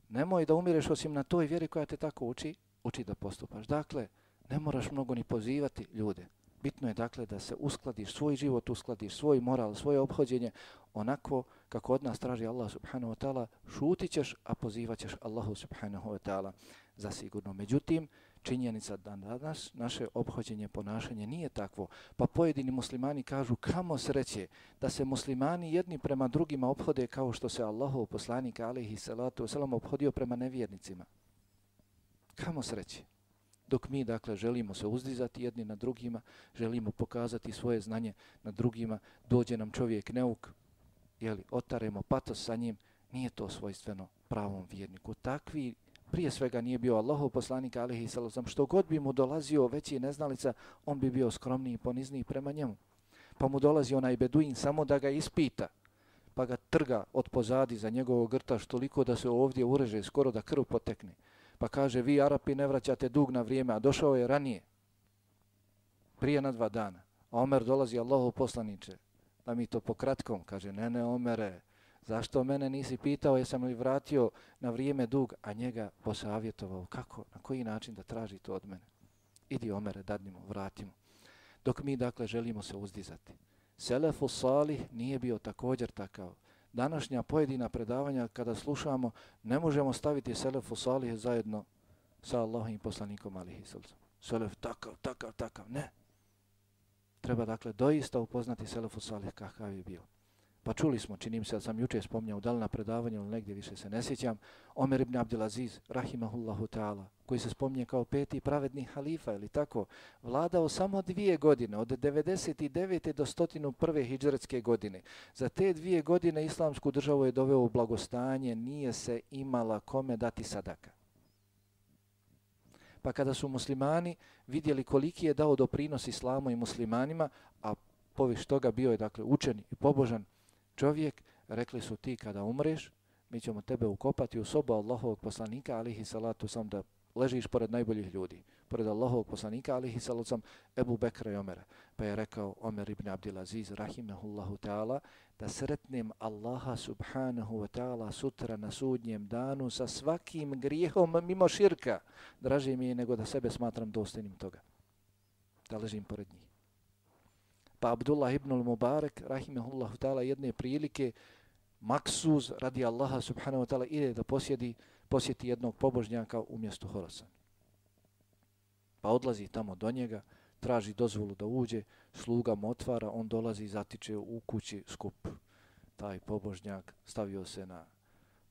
B: Nemoj da umireš osim na toj vjeri koja te tako uči, uči da postupaš. Dakle, ne moraš mnogo ni pozivati ljude. Bitno je dakle da se uskladiš svoj život, uskladiš svoj moral, svoje obhođenje onako kako od nas traži Allah subhanahu wa ta'ala, šutit ćeš, a pozivat ćeš Allahu subhanahu wa ta'ala za sigurno. Međutim, činjenica da danas naše obhođenje, ponašanje nije takvo, pa pojedini muslimani kažu kamo sreće da se muslimani jedni prema drugima obhode kao što se Allahov poslanik alihi salatu wasalam obhodio prema nevjernicima. Kamo sreće dok mi dakle želimo se uzdizati jedni na drugima, želimo pokazati svoje znanje na drugima, dođe nam čovjek neuk, jeli, otaremo patos sa njim, nije to svojstveno pravom vjerniku. Takvi prije svega nije bio Allahov poslanik alihi sallam, što god bi mu dolazio veći neznalica, on bi bio skromniji i ponizniji prema njemu. Pa mu dolazi onaj beduin samo da ga ispita, pa ga trga od pozadi za njegovog grta toliko da se ovdje ureže, skoro da krv potekne. Pa kaže, vi Arapi ne vraćate dug na vrijeme, a došao je ranije, prije na dva dana. A Omer dolazi Allahov poslaniče, da mi to pokratkom, kaže, ne, ne, Omere, zašto mene nisi pitao, jesam li vratio na vrijeme dug, a njega posavjetovao, kako, na koji način da traži to od mene. Idi, Omere, dadnimo, vratimo. Dok mi, dakle, želimo se uzdizati. Selefu Salih nije bio također takav današnja pojedina predavanja kada slušamo, ne možemo staviti Selefu Salih zajedno sa Allahom i poslanikom alihi sallam. Selef takav, takav, takav, ne. Treba dakle doista upoznati Selefu Salih kakav je bio. Pa čuli smo, činim se, sam juče spomnjao, da li na predavanju ili negdje više se ne sjećam, Omer ibn Abdelaziz, rahimahullahu ta'ala, koji se spomnje kao peti pravedni halifa, ili tako, vladao samo dvije godine, od 99. do 101. hijđaretske godine. Za te dvije godine islamsku državu je doveo u blagostanje, nije se imala kome dati sadaka. Pa kada su muslimani vidjeli koliki je dao doprinos islamu i muslimanima, a poviš toga bio je dakle učen i pobožan, čovjek, rekli su ti kada umreš, mi ćemo tebe ukopati u sobu Allahovog poslanika, alihi salatu sam da ležiš pored najboljih ljudi, pored Allahovog poslanika, alihi salacom, Ebu Bekra i Omera. Pa je rekao Omer ibn Abdilaziz, rahimahullahu ta'ala, da sretnem Allaha subhanahu wa ta'ala sutra na sudnjem danu sa svakim grijehom mimo širka. Draže mi je nego da sebe smatram dostojnim toga. Da ležim pored njih. Pa Abdullah ibn al-Mubarak, rahimahullahu ta'ala, jedne prilike, maksuz radi Allaha subhanahu wa ta'ala ide da posjedi, posjeti jednog pobožnjaka u mjestu Horasan. Pa odlazi tamo do njega, traži dozvolu da uđe, sluga mu otvara, on dolazi i zatiče u kući skup. Taj pobožnjak stavio se na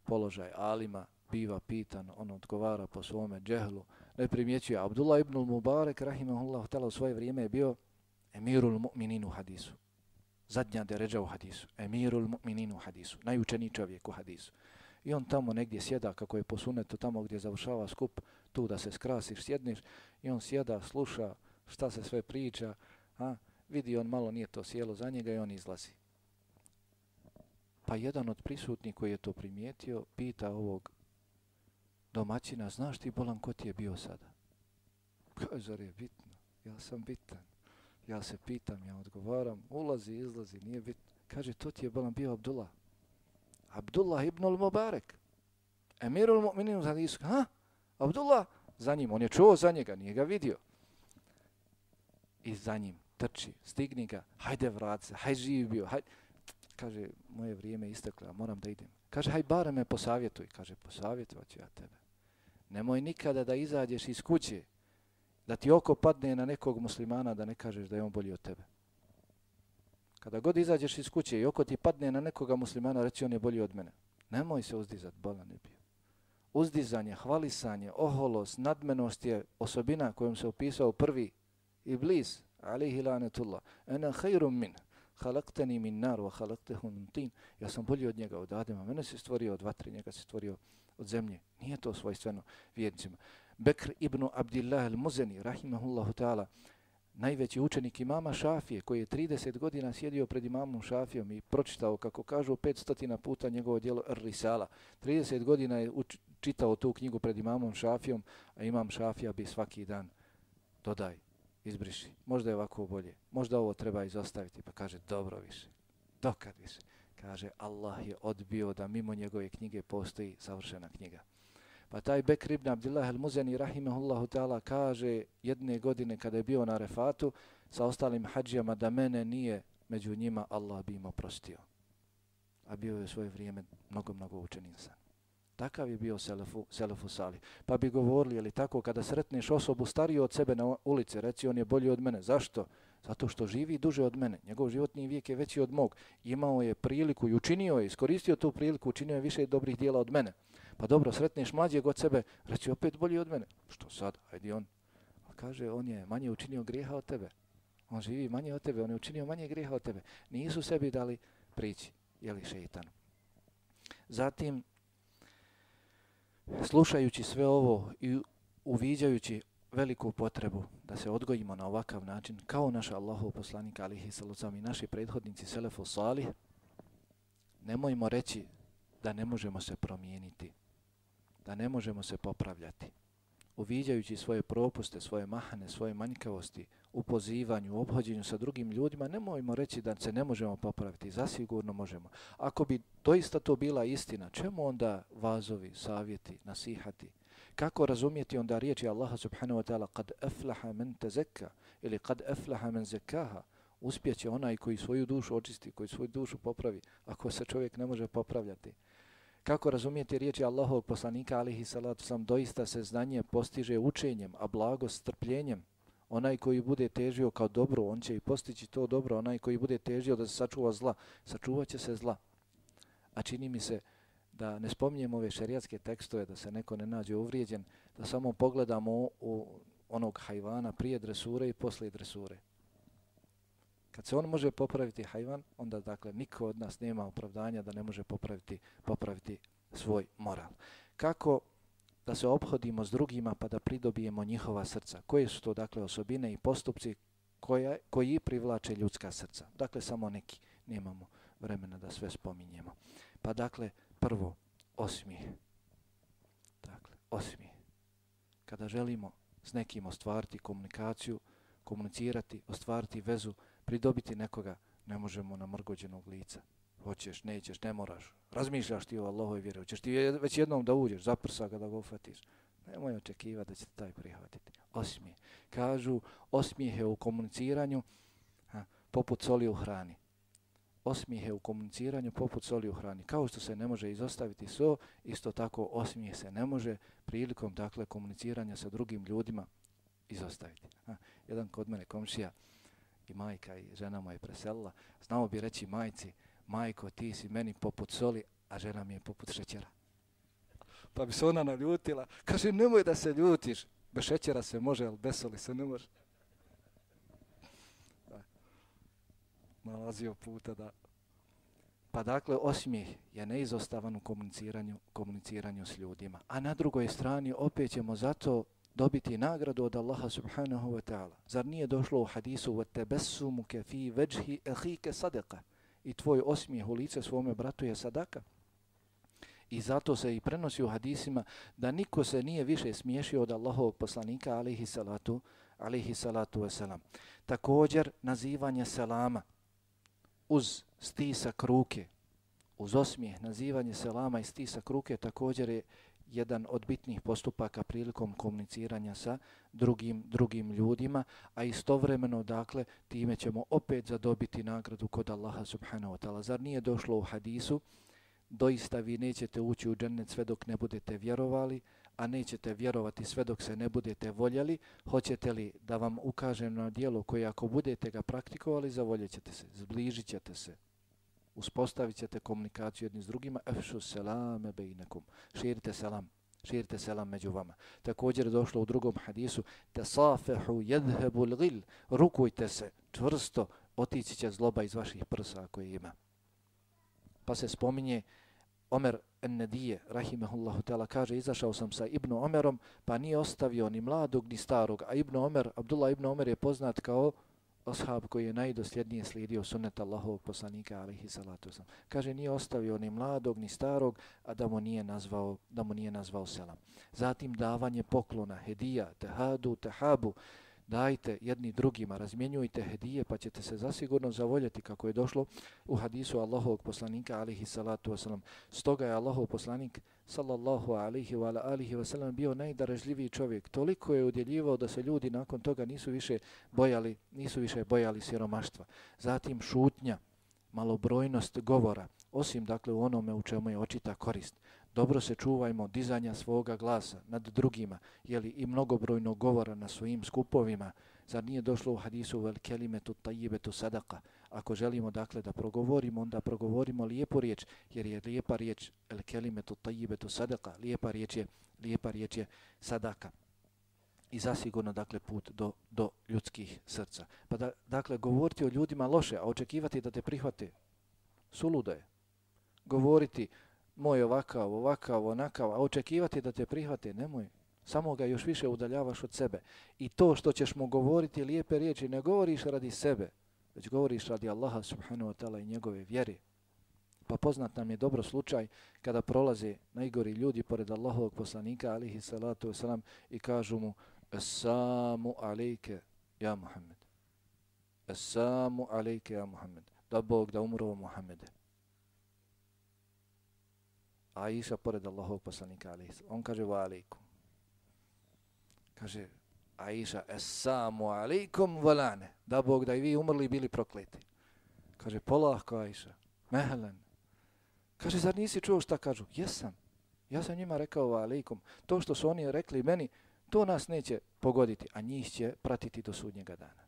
B: položaj alima, biva pitan, on odgovara po svome džehlu. Ne primjećuje, Abdullah ibn Mubarek, rahimahullah, tala u svoje vrijeme je bio emirul mu'mininu hadisu. Zadnja deređa u hadisu. Emirul mu'mininu hadisu. Najučeniji čovjek u hadisu. I on tamo negdje sjeda, kako je posuneto tamo gdje završava skup, tu da se skrasiš, sjedniš, i on sjeda, sluša šta se sve priča, a vidi on malo nije to sjelo za njega i on izlazi. Pa jedan od prisutnih koji je to primijetio, pita ovog domaćina, znaš ti bolan ko ti je bio sada? Kaže, je bitno, ja sam bitan. Ja se pitam, ja odgovaram, ulazi, izlazi, nije bitno. Kaže, to ti je balan bio Abdullah. Abdullah ibn al-Mubarak. Emirul mu'minin za Isu. Ha? Abdullah? Za njim. On je čuo za njega, nije ga vidio. I za njim trči, stigni ga, hajde vrat se, hajde živi bio, hajde. Kaže, moje vrijeme isteklo, moram da idem. Kaže, hajde bare me posavjetuj. Kaže, posavjetovat ću ja tebe. Nemoj nikada da izađeš iz kuće, da ti oko padne na nekog muslimana da ne kažeš da je on bolji od tebe. Kada god izađeš iz kuće i oko ti padne na nekoga muslimana, reći on je bolji od mene. Nemoj se uzdizat, bola ne bio. Uzdizanje, hvalisanje, oholost, nadmenost je osobina kojom se opisao prvi iblis, alihi lanetullah. Ena hajrum min, halakteni min nar, wa halaktehu min tin. Ja sam bolji od njega, od Adema. Mene se stvorio od vatre, njega se stvorio od zemlje. Nije to svojstveno vjernicima. Bekr ibn Abdillah al-Muzeni, rahimahullahu ta'ala, najveći učenik imama Šafije, koji je 30 godina sjedio pred imamom Šafijom i pročitao, kako kažu, 500 puta njegovo djelo Risala. 30 godina je uč čitao tu knjigu pred imamom Šafijom, a imam Šafija bi svaki dan dodaj, izbriši. Možda je ovako bolje, možda ovo treba izostaviti. Pa kaže, dobro više, dokad više. Kaže, Allah je odbio da mimo njegove knjige postoji savršena knjiga. Pa taj Bekr ibn Abdillah al-Muzani rahimahullahu ta'ala kaže jedne godine kada je bio na refatu sa ostalim hađijama da mene nije među njima Allah bi im oprostio. A bio je svoje vrijeme mnogo, mnogo učen insan. Takav je bio Selefu, Selefu Salih. Pa bi govorili, ali tako, kada sretneš osobu stariju od sebe na ulici, reci on je bolji od mene. Zašto? Zato što živi duže od mene. Njegov životni vijek je veći od mog. Imao je priliku i učinio je, iskoristio tu priliku, učinio je više dobrih dijela od mene. Pa dobro, sretneš mlađeg od sebe, reci opet bolji od mene. Što sad? Ajde on. A kaže, on je manje učinio grijeha od tebe. On živi manje od tebe, on je učinio manje grijeha od tebe. Nisu sebi dali prići, jeli šeitan. Zatim, slušajući sve ovo i uviđajući veliku potrebu da se odgojimo na ovakav način, kao naš Allahov poslanik alihi salucam i naši prethodnici Selefu Salih, nemojmo reći da ne možemo se promijeniti, da ne možemo se popravljati. Uviđajući svoje propuste, svoje mahane, svoje manjkavosti u pozivanju, u obhođenju sa drugim ljudima, nemojmo reći da se ne možemo popraviti. Zasigurno možemo. Ako bi doista to bila istina, čemu onda vazovi, savjeti, nasihati? Kako razumjeti onda riječi Allaha subhanahu wa ta'ala kad aflaha men tezekka ili kad aflaha men zekaha? Uspjeće onaj koji svoju dušu očisti, koji svoju dušu popravi, ako se čovjek ne može popravljati. Kako razumijete riječi Allahovog poslanika alihi salatu sam doista se znanje postiže učenjem, a blago strpljenjem. Onaj koji bude težio kao dobro, on će i postići to dobro. Onaj koji bude težio da se sačuva zla, sačuvat će se zla. A čini mi se da ne spominjem ove šerijatske tekstove, da se neko ne nađe uvrijeđen, da samo pogledamo u onog hajvana prije dresure i poslije dresure. Kad se on može popraviti hajvan, onda dakle niko od nas nema opravdanja da ne može popraviti, popraviti svoj moral. Kako da se obhodimo s drugima pa da pridobijemo njihova srca? Koje su to dakle osobine i postupci koja, koji privlače ljudska srca? Dakle, samo neki. Nemamo vremena da sve spominjemo. Pa dakle, prvo, osmije. Dakle, osmije. kada želimo s nekim ostvariti komunikaciju, komunicirati, ostvariti vezu, pridobiti nekoga, ne možemo na mrgođenog lica. Hoćeš, nećeš, ne moraš. Razmišljaš ti o Allahoj vjeri. Hoćeš ti već jednom da uđeš, zaprsa ga da ga ufatiš. Nemoj očekivati da će taj prihvatiti. Osmije. Kažu osmijehe u komuniciranju ha, poput soli u hrani. Osmijehe u komuniciranju poput soli u hrani. Kao što se ne može izostaviti so, isto tako osmijeh se ne može prilikom dakle komuniciranja sa drugim ljudima izostaviti. Ha, jedan kod mene komšija i majka i žena moja je preselila, znao bi reći majci, majko ti si meni poput soli, a žena mi je poput šećera. Pa bi se ona naljutila, kaže nemoj da se ljutiš, bez šećera se može, ali bez soli se ne može. Da. Nalazio puta da... Pa dakle, osmijeh je neizostavan u komuniciranju, komuniciranju s ljudima. A na drugoj strani opet ćemo zato dobiti nagradu od Allaha subhanahu wa ta'ala. Zar nije došlo u hadisu وَتَبَسُّمُ كَفِي وَجْهِ أَخِيكَ صَدَقَ I tvoj osmijeh u lice svome bratu je sadaka. I zato se i prenosi u hadisima da niko se nije više smiješio od Allahovog poslanika alihi salatu, alihi salatu wasalam. Također nazivanje selama uz stisak ruke, uz osmijeh, nazivanje selama i stisak ruke također je jedan od bitnih postupaka prilikom komuniciranja sa drugim drugim ljudima, a istovremeno, dakle, time ćemo opet zadobiti nagradu kod Allaha subhanahu wa ta'ala. Zar nije došlo u hadisu, doista vi nećete ući u džennet sve dok ne budete vjerovali, a nećete vjerovati sve dok se ne budete voljeli, hoćete li da vam ukažem na dijelo koje ako budete ga praktikovali, zavoljet ćete se, zbližit ćete se, uspostavit ćete komunikaciju jedni s drugima, efšu selame bejnekum, širite selam, širite selam među vama. Također je došlo u drugom hadisu, tesafehu jedhebu l'gil, rukujte se čvrsto, otići će zloba iz vaših prsa koje ima. Pa se spominje Omer Ennedije, rahimahullahu ta'ala, kaže, izašao sam sa Ibn Omerom, pa nije ostavio ni mladog ni starog, a Ibn Omer, Abdullah Ibn Omer je poznat kao ashab koji je najdosljednije slijedio sunnet Allahovog poslanika alihi salatu sam. Kaže nije ostavio ni mladog ni starog, a da mu nije nazvao, da mu nije nazvao selam. Zatim davanje poklona, hedija, tehadu, tehabu, dajte jedni drugima, razmjenjujte hedije pa ćete se zasigurno zavoljeti kako je došlo u hadisu Allahovog poslanika alihi salatu wasalam. Stoga je Allahov poslanik sallallahu alihi wa alihi wasalam bio najdarežljiviji čovjek. Toliko je udjeljivao da se ljudi nakon toga nisu više bojali, nisu više bojali siromaštva. Zatim šutnja, malobrojnost govora, osim dakle u onome u čemu je očita korist. Dobro se čuvajmo dizanja svoga glasa nad drugima, jeli i mnogobrojno govora na svojim skupovima. Zar nije došlo u hadisu vel kelimetu tajibetu sadaka? Ako želimo dakle da progovorimo, onda progovorimo lijepu riječ, jer je lijepa riječ el kelimetu tajibetu sadaka. Lijepa riječ je, lijepa riječ je sadaka i zasigurno dakle put do, do ljudskih srca. Pa da, dakle govoriti o ljudima loše, a očekivati da te prihvate, suludo je. Govoriti moj ovakav, ovakav, onakav, a očekivati da te prihvate, nemoj. Samo ga još više udaljavaš od sebe. I to što ćeš mu govoriti lijepe riječi, ne govoriš radi sebe, već govoriš radi Allaha subhanahu wa ta'ala i njegove vjere. Pa poznat nam je dobro slučaj kada prolaze najgori ljudi pored Allahovog poslanika, alihi salatu wasalam, i kažu mu, Assalamu alejke, ja Muhammed. Assalamu alejke, ja Muhammed. Da Bog da umro Muhammede. Aisha pored Allahovog poslanika alaihi On kaže wa alaikum. Kaže Aisha esamu alaikum volane. Da Bog da i vi umrli bili prokleti. Kaže polahko Aisha. Mehlen. Kaže zar nisi čuo šta kažu? Jesam. Ja sam njima rekao wa alaikum. To što su oni rekli meni, to nas neće pogoditi, a njih će pratiti do sudnjega dana.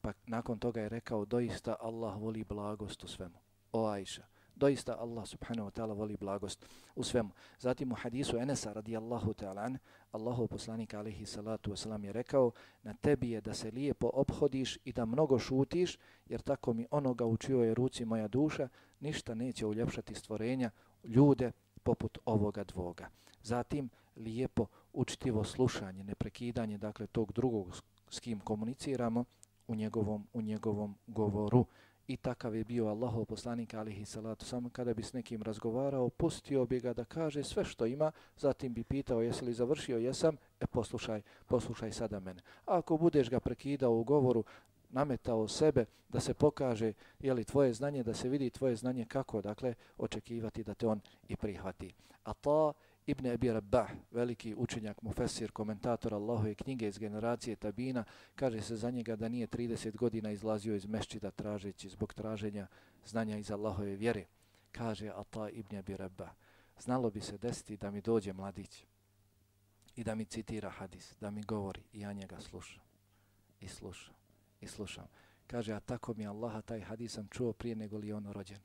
B: Pa nakon toga je rekao doista Allah voli blagost u svemu. O Aisha doista Allah subhanahu wa ta'ala voli blagost u svemu. Zatim u hadisu Enesa radijallahu ta'ala an, Allahu poslanik alaihi salatu wasalam je rekao, na tebi je da se lijepo obhodiš i da mnogo šutiš, jer tako mi onoga u čioj je ruci moja duša, ništa neće uljepšati stvorenja, ljude poput ovoga dvoga. Zatim lijepo učitivo slušanje, neprekidanje, dakle tog drugog s kim komuniciramo u njegovom, u njegovom govoru i takav je bio Allahov poslanik alihi salatu. Samo kada bi s nekim razgovarao, pustio bi ga da kaže sve što ima, zatim bi pitao jesi li završio, jesam, e poslušaj, poslušaj sada mene. A ako budeš ga prekidao u govoru, nametao sebe da se pokaže je li tvoje znanje, da se vidi tvoje znanje kako, dakle, očekivati da te on i prihvati. A to Ibn Abi Rabbah, veliki učenjak, mufesir, komentator Allahove knjige iz generacije Tabina, kaže se za njega da nije 30 godina izlazio iz mešćida tražeći zbog traženja znanja iz Allahove vjere. Kaže Ata Ibn Abi Rabbah, znalo bi se desiti da mi dođe mladić i da mi citira hadis, da mi govori i ja njega slušam i slušam i slušam. Kaže, a tako mi Allaha taj hadis sam čuo prije nego li on rođen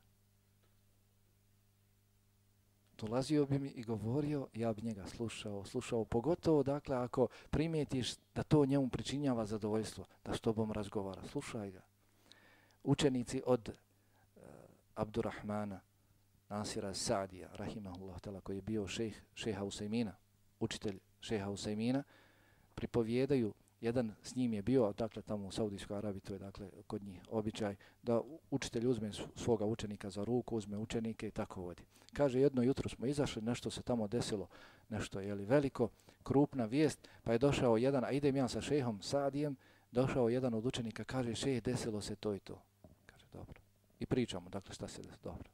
B: dolazio bi mi i govorio, ja bi njega slušao, slušao, pogotovo dakle ako primijetiš da to njemu pričinjava zadovoljstvo, da s tobom razgovara, slušaj ga. Učenici od uh, Abdurrahmana, Nasira Sa'dija, rahimahullah tala, koji je bio šejh, šeha Usajmina, učitelj šeha Usajmina, pripovjedaju jedan s njim je bio, dakle tamo u Saudijskoj Arabiji, to je dakle kod njih običaj, da učitelj uzme svoga učenika za ruku, uzme učenike i tako vodi. Kaže, jedno jutro smo izašli, nešto se tamo desilo, nešto je li veliko, krupna vijest, pa je došao jedan, a idem ja sa šehom Sadijem, došao jedan od učenika, kaže, šeh, desilo se to i to. Kaže, dobro. I pričamo, dakle, šta se desilo, dobro.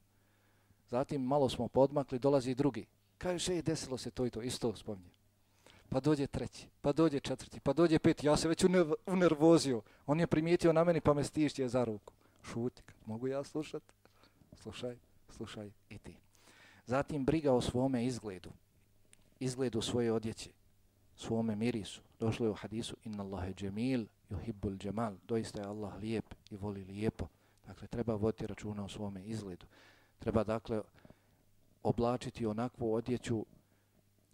B: Zatim malo smo podmakli, dolazi drugi. Kaže, šeh, desilo se to i to, isto spominje pa dođe treći, pa dođe četvrti, pa dođe peti. Ja se već unervozio. On je primijetio na meni pa me stišće za ruku. Šuti, mogu ja slušat? Slušaj, slušaj i ti. Zatim briga o svome izgledu, izgledu svoje odjeće, svome mirisu. Došlo je u hadisu, inna Allahe džemil, juhibbul džemal. Doista je Allah lijep i voli lijepo. Dakle, treba voditi računa o svome izgledu. Treba, dakle, oblačiti onakvu odjeću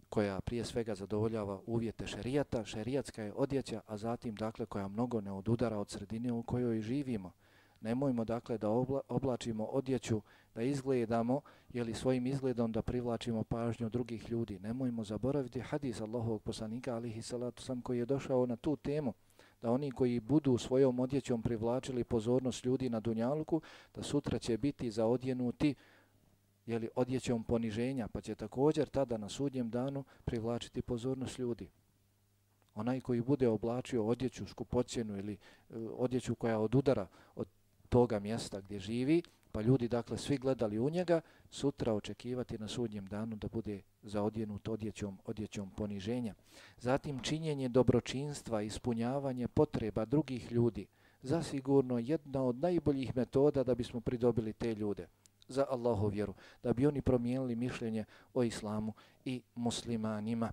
B: koja prije svega zadovoljava uvjete šerijata, šerijatska je odjeća, a zatim dakle koja mnogo ne odudara od sredine u kojoj živimo. Nemojmo dakle da obla, oblačimo odjeću, da izgledamo, jeli svojim izgledom da privlačimo pažnju drugih ljudi. Nemojmo zaboraviti hadis Allahovog poslanika alihi salatu sam koji je došao na tu temu, da oni koji budu svojom odjećom privlačili pozornost ljudi na Dunjaluku, da sutra će biti zaodjenuti jeli, odjećom poniženja, pa će također tada na sudnjem danu privlačiti pozornost ljudi. Onaj koji bude oblačio odjeću skupocjenu ili uh, odjeću koja odudara od toga mjesta gdje živi, pa ljudi dakle svi gledali u njega, sutra očekivati na sudnjem danu da bude zaodjenut odjećom, odjećom poniženja. Zatim činjenje dobročinstva, ispunjavanje potreba drugih ljudi, zasigurno jedna od najboljih metoda da bismo pridobili te ljude za Allahu vjeru, da bi oni promijenili mišljenje o islamu i muslimanima.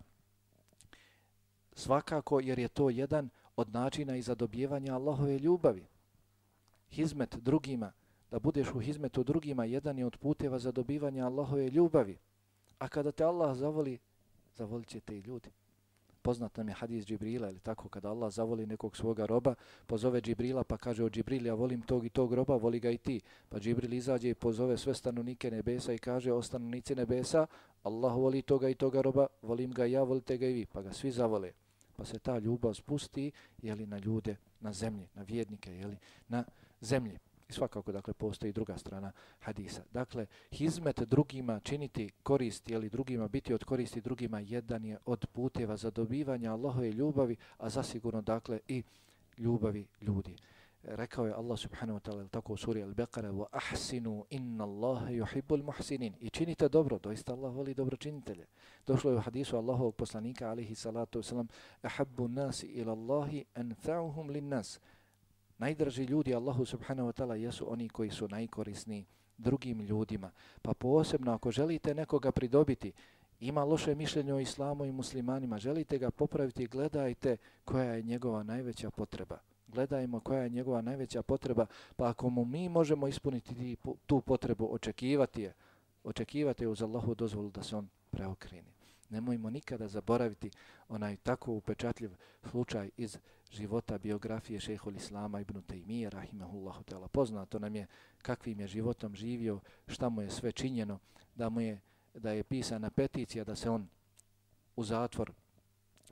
B: Svakako jer je to jedan od načina i zadobijevanja Allahove ljubavi. Hizmet drugima, da budeš u hizmetu drugima, jedan je od puteva zadobivanja Allahove ljubavi. A kada te Allah zavoli, zavolit će te i ljudi poznat nam je hadis Džibrila, ili tako, kada Allah zavoli nekog svoga roba, pozove Džibrila pa kaže o Džibril, ja volim tog i tog roba, voli ga i ti. Pa Džibril izađe i pozove sve stanovnike nebesa i kaže o stanovnici nebesa, Allah voli toga i toga roba, volim ga ja, volite ga i vi. Pa ga svi zavole. Pa se ta ljubav spusti, jeli, na ljude, na zemlji, na vjednike, jeli, na zemlji. I svakako, dakle, postoji druga strana hadisa. Dakle, hizmet drugima činiti korist, ili drugima biti od koristi drugima, jedan je od puteva za dobivanje Allahove ljubavi, a zasigurno, dakle, i ljubavi ljudi. Rekao je Allah subhanahu wa ta'ala tako u suri Al-Baqara wa ahsinu inna Allaha yuhibbul muhsinin i činite dobro doista Allah voli dobročinitelje došlo je u hadisu Allahovog poslanika alihi salatu wasalam ahabbu nasi ila Allahi anfa'uhum lin nas Najdraži ljudi Allahu subhanahu wa ta'ala jesu oni koji su najkorisni drugim ljudima. Pa posebno ako želite nekoga pridobiti, ima loše mišljenje o islamu i muslimanima, želite ga popraviti, gledajte koja je njegova najveća potreba. Gledajmo koja je njegova najveća potreba, pa ako mu mi možemo ispuniti tu potrebu, očekivati je, očekivati je uz Allahu dozvolu da se on preokreni. Nemojmo nikada zaboraviti onaj tako upečatljiv slučaj iz života biografije šehol Islama ibn Taymiye, rahimahullahu ta'ala. Poznato nam je kakvim je životom živio, šta mu je sve činjeno, da mu je, da je pisana peticija da se on u zatvor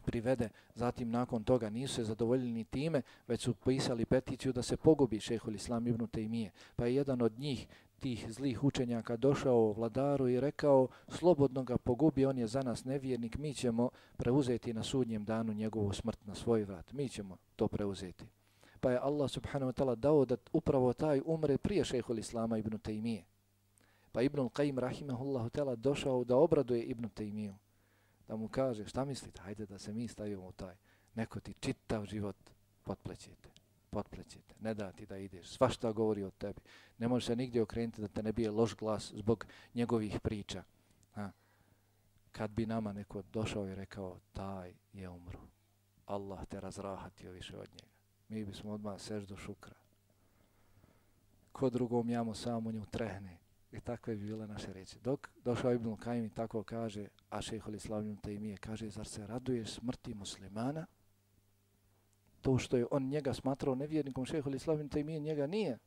B: privede. Zatim nakon toga nisu se zadovoljili ni time, već su pisali peticiju da se pogubi šehol Islam ibn Taymije. Pa je jedan od njih, tih zlih učenjaka, došao vladaru i rekao slobodno ga pogubi, on je za nas nevjernik, mi ćemo preuzeti na sudnjem danu njegovu smrt na svoj vrat. Mi ćemo to preuzeti. Pa je Allah subhanahu wa ta'ala dao da upravo taj umre prije šehol Islama ibn Taymije. Pa Ibn Qayyim rahimahullahu ta'ala došao da obraduje Ibn Taymiju da mu kaže šta mislite, hajde da se mi stavimo u taj. Neko ti čitav život potplećete, potplećete, ne da ti da ideš, svašta govori o tebi. Ne možeš se nigdje okrenuti da te ne bije loš glas zbog njegovih priča. Ha. Kad bi nama neko došao i rekao taj je umru, Allah te razrahatio više od njega. Mi bismo odmah seždu šukra. Ko drugom jamo samo nju trehne. I takve bi bile naše reći. Dok došao Ibn Kajim i tako kaže, a šehol Islavljum Tajmije kaže, zar se raduješ smrti muslimana? To što je on njega smatrao nevjernikom, šehol taj Tajmije njega nije.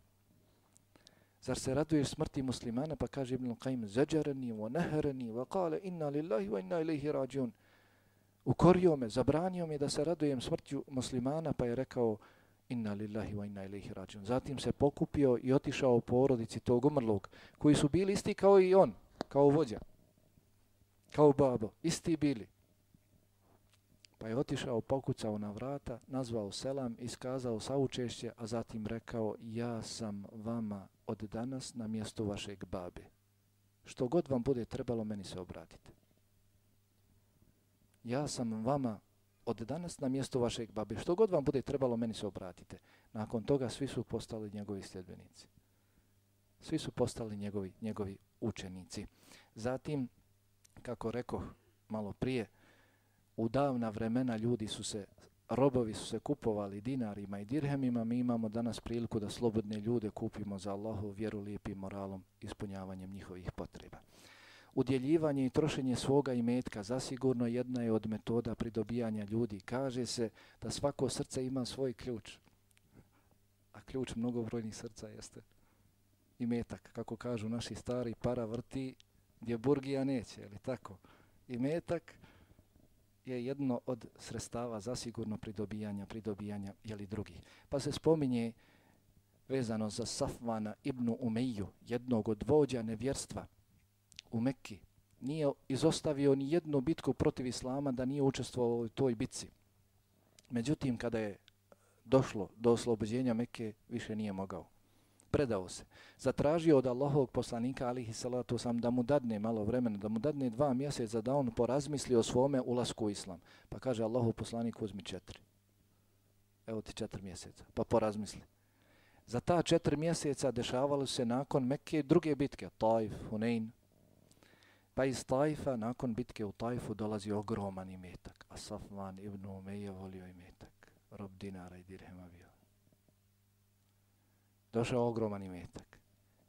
B: Zar se raduješ smrti muslimana? Pa kaže Ibn Qaim zađarani, wa neherani, wa kale, inna lillahi, wa inna ilaihi rađun. Ukorio me, zabranio me da se radujem smrtju muslimana, pa je rekao, inna lillahi wa inna ilaihi rađun. Zatim se pokupio i otišao u porodici tog umrlog, koji su bili isti kao i on, kao vođa, kao babo, isti bili. Pa je otišao, pokucao na vrata, nazvao selam, iskazao saučešće, a zatim rekao, ja sam vama od danas na mjestu vašeg babe. Što god vam bude trebalo, meni se obratite. Ja sam vama od danas na mjesto vašeg babe, što god vam bude trebalo, meni se obratite. Nakon toga svi su postali njegovi sljedbenici. Svi su postali njegovi, njegovi učenici. Zatim, kako rekao malo prije, u davna vremena ljudi su se, robovi su se kupovali dinarima i dirhemima, mi imamo danas priliku da slobodne ljude kupimo za Allahu vjeru lijepim moralom, ispunjavanjem njihovih potreba udjeljivanje i trošenje svoga imetka zasigurno jedna je od metoda pridobijanja ljudi. Kaže se da svako srce ima svoj ključ. A ključ mnogobrojnih srca jeste imetak. Kako kažu naši stari, para vrti gdje burgija neće, ili tako? Imetak je jedno od sredstava zasigurno pridobijanja, pridobijanja jeli drugi. Pa se spominje vezano za Safvana ibn Umeju, jednog od vođa nevjerstva, u Mekki nije izostavio ni jednu bitku protiv Islama da nije učestvovao u toj bitci. Međutim, kada je došlo do oslobođenja Mekke, više nije mogao. Predao se. Zatražio od Allahovog poslanika, alihi salatu sam, da mu dadne malo vremena, da mu dadne dva mjeseca da on porazmisli o svome ulasku u Islam. Pa kaže Allahov poslanik, uzmi četiri. Evo ti četiri mjeseca. Pa porazmisli. Za ta četiri mjeseca dešavalo se nakon Mekke druge bitke. Taif, Hunain, Pa iz Taifa, nakon bitke u Taifu, dolazi ogroman imetak. A Safvan ibn Umeje volio imetak. Rob dinara i dirhema bio. Došao ogroman imetak.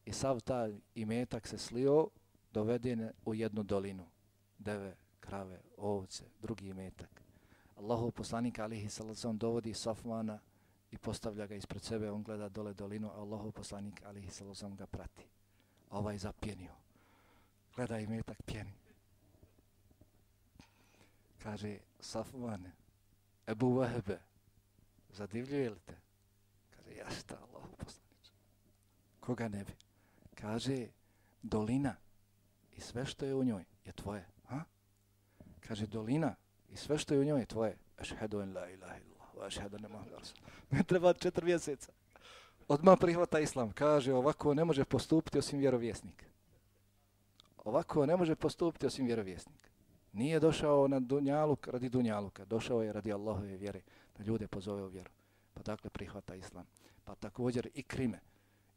B: I sav ta imetak se slio, doveden u jednu dolinu. Deve, krave, ovce, drugi imetak. Allahov poslanik alihi salacom dovodi Safvana i postavlja ga ispred sebe. On gleda dole dolinu, a Allahov poslanik alihi salacom ga prati. Ovaj zapjenio gleda i pjeni. Kaže, Safvane, Ebu Vahebe, zadivljuje li te? Kaže, ja šta, Koga ne bi? Kaže, dolina i sve što je u njoj je tvoje. Ha? Kaže, dolina i sve što je u njoj je tvoje. Ašhedu en la ilaha illallah, wa ašhedu ne mahdu Ne treba četiri mjeseca. Odmah prihvata islam. Kaže, ovako ne može postupiti osim vjerovjesnik. ovako ne može postupiti osim vjerovjesnik. Nije došao na dunjaluk radi dunjaluka, došao je radi Allahove vjere, da ljude pozove u vjeru. Pa dakle prihvata islam. Pa također i krime.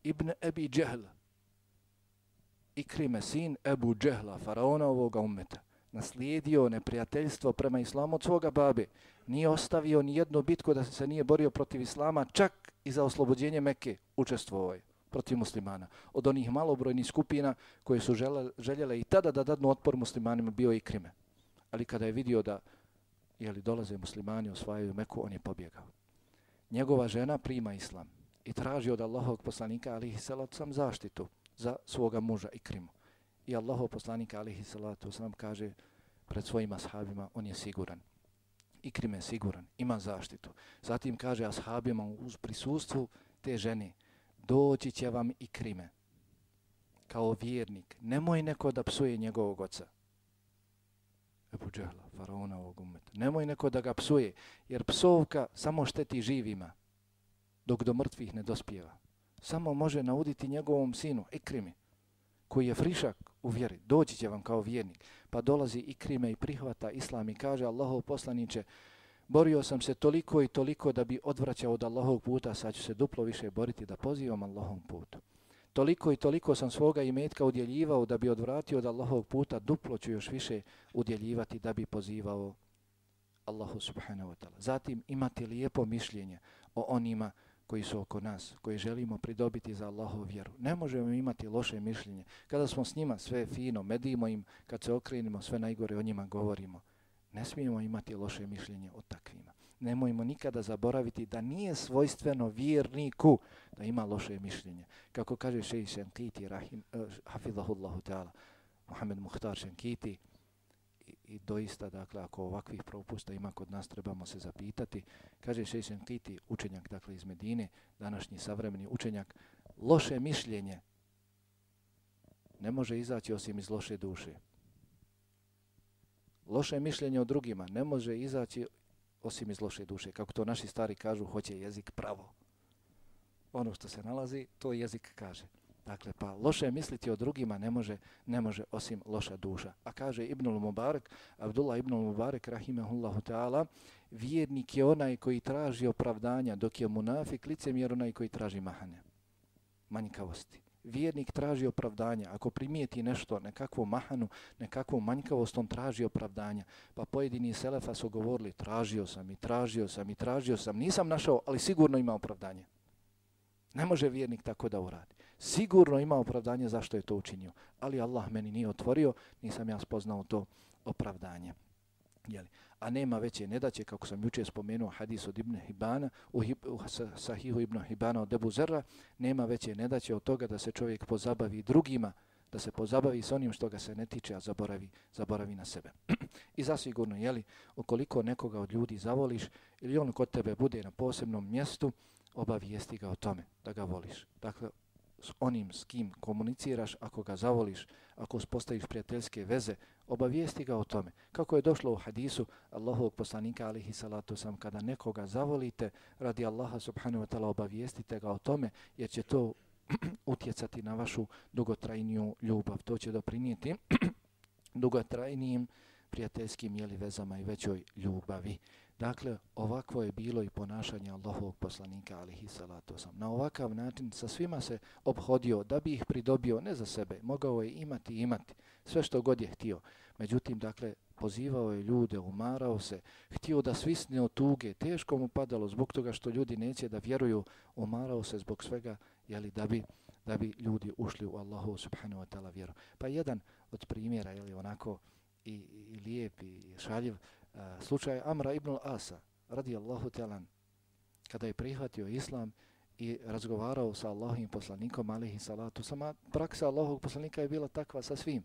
B: Ibn Ebi Džehl, Ikrime sin Ebu Džehla, faraona ovoga ummeta, naslijedio neprijateljstvo prema islamu od svoga babe. Nije ostavio ni jednu bitku da se nije borio protiv islama, čak i za oslobođenje Mekke učestvovao je protiv muslimana. Od onih malobrojnih skupina koje su žele, željele i tada da dadnu otpor muslimanima bio i krime. Ali kada je vidio da jeli, dolaze muslimani, osvajaju Meku, on je pobjegao. Njegova žena prima islam i traži od Allahovog poslanika alihi salatu sam zaštitu za svoga muža i. I Allahov poslanika alihi salatu sam kaže pred svojim ashabima on je siguran. Ikrime siguran, ima zaštitu. Zatim kaže ashabima uz prisustvu te žene, doći će vam Ikrime kao vjernik. Nemoj neko da psuje njegovog oca. Ebu Džehla, faraona ovog umeta. Nemoj neko da ga psuje, jer psovka samo šteti živima, dok do mrtvih ne dospijeva. Samo može nauditi njegovom sinu, Ikrimi, koji je frišak u vjeri. Doći će vam kao vjernik. Pa dolazi Ikrime i prihvata islam i kaže Allahov poslaniće, borio sam se toliko i toliko da bi odvraćao od Allahovog puta, sad ću se duplo više boriti da pozivam Allahovom putu toliko i toliko sam svoga imetka udjeljivao da bi odvratio od Allahovog puta, duplo ću još više udjeljivati da bi pozivao Allahu subhanahu wa ta'ala. Zatim imati lijepo mišljenje o onima koji su oko nas, koji želimo pridobiti za Allahovu vjeru. Ne možemo imati loše mišljenje. Kada smo s njima sve fino, medimo im, kad se okrenimo sve najgore o njima govorimo. Ne smijemo imati loše mišljenje o takvima nemojmo nikada zaboraviti da nije svojstveno vjerniku da ima loše mišljenje. Kako kaže šeji Šenkiti, rahim, uh, hafidhahullahu ta'ala, Muhammed Muhtar Šenkiti, i, doista, dakle, ako ovakvih propusta ima kod nas, trebamo se zapitati. Kaže Šešen Šenkiti, učenjak, dakle, iz Medine, današnji savremeni učenjak, loše mišljenje ne može izaći osim iz loše duše. Loše mišljenje o drugima ne može izaći osim iz loše duše. Kako to naši stari kažu, hoće jezik pravo. Ono što se nalazi, to jezik kaže. Dakle, pa loše misliti o drugima ne može, ne može osim loša duša. A kaže Ibnul Mubarak, Abdullah Ibnul Mubarak, rahimehullahu ta'ala, vjernik je onaj koji traži opravdanja, dok je munafik licemjer onaj koji traži mahane, manjkavosti vjernik traži opravdanja. Ako primijeti nešto, nekakvu mahanu, nekakvu manjkavost, on traži opravdanja. Pa pojedini selefa su govorili, tražio sam i tražio sam i tražio sam, nisam našao, ali sigurno ima opravdanje. Ne može vjernik tako da uradi. Sigurno ima opravdanje zašto je to učinio. Ali Allah meni nije otvorio, nisam ja spoznao to opravdanje. Jeli? A nema veće nedaće, kako sam jučer spomenuo hadis od Ibn Hibana, u, Hib, u Sahihu Ibn Hibana od Ebu Zerra, nema veće nedaće od toga da se čovjek pozabavi drugima, da se pozabavi s onim što ga se ne tiče, a zaboravi, zaboravi na sebe. I zasigurno, jeli, ukoliko nekoga od ljudi zavoliš ili on kod tebe bude na posebnom mjestu, obavijesti ga o tome da ga voliš. Dakle, s onim s kim komuniciraš, ako ga zavoliš, ako uspostaviš prijateljske veze, obavijesti ga o tome. Kako je došlo u hadisu Allahovog poslanika alihi salatu sam, kada nekoga zavolite, radi Allaha subhanahu wa ta'ala obavijestite ga o tome, jer će to utjecati na vašu dugotrajniju ljubav. To će doprinijeti dugotrajnijim prijateljskim jeli, vezama i većoj ljubavi. Dakle, ovakvo je bilo i ponašanje Allahovog poslanika, alihi salatu sam. Na ovakav način sa svima se obhodio da bi ih pridobio, ne za sebe, mogao je imati i imati sve što god je htio. Međutim, dakle, pozivao je ljude, umarao se, htio da svisne od tuge, teško mu padalo zbog toga što ljudi neće da vjeruju, umarao se zbog svega, jeli, da bi da bi ljudi ušli u Allahu subhanahu wa ta'ala vjeru. Pa jedan od primjera, jeli, onako i, i lijep i šaljiv, Eh, slučaj Amra ibn Asa, radijallahu talan, kada je prihvatio islam i razgovarao sa Allahovim poslanikom, alihi salatu, sama praksa Allahovog poslanika je bila takva sa svim.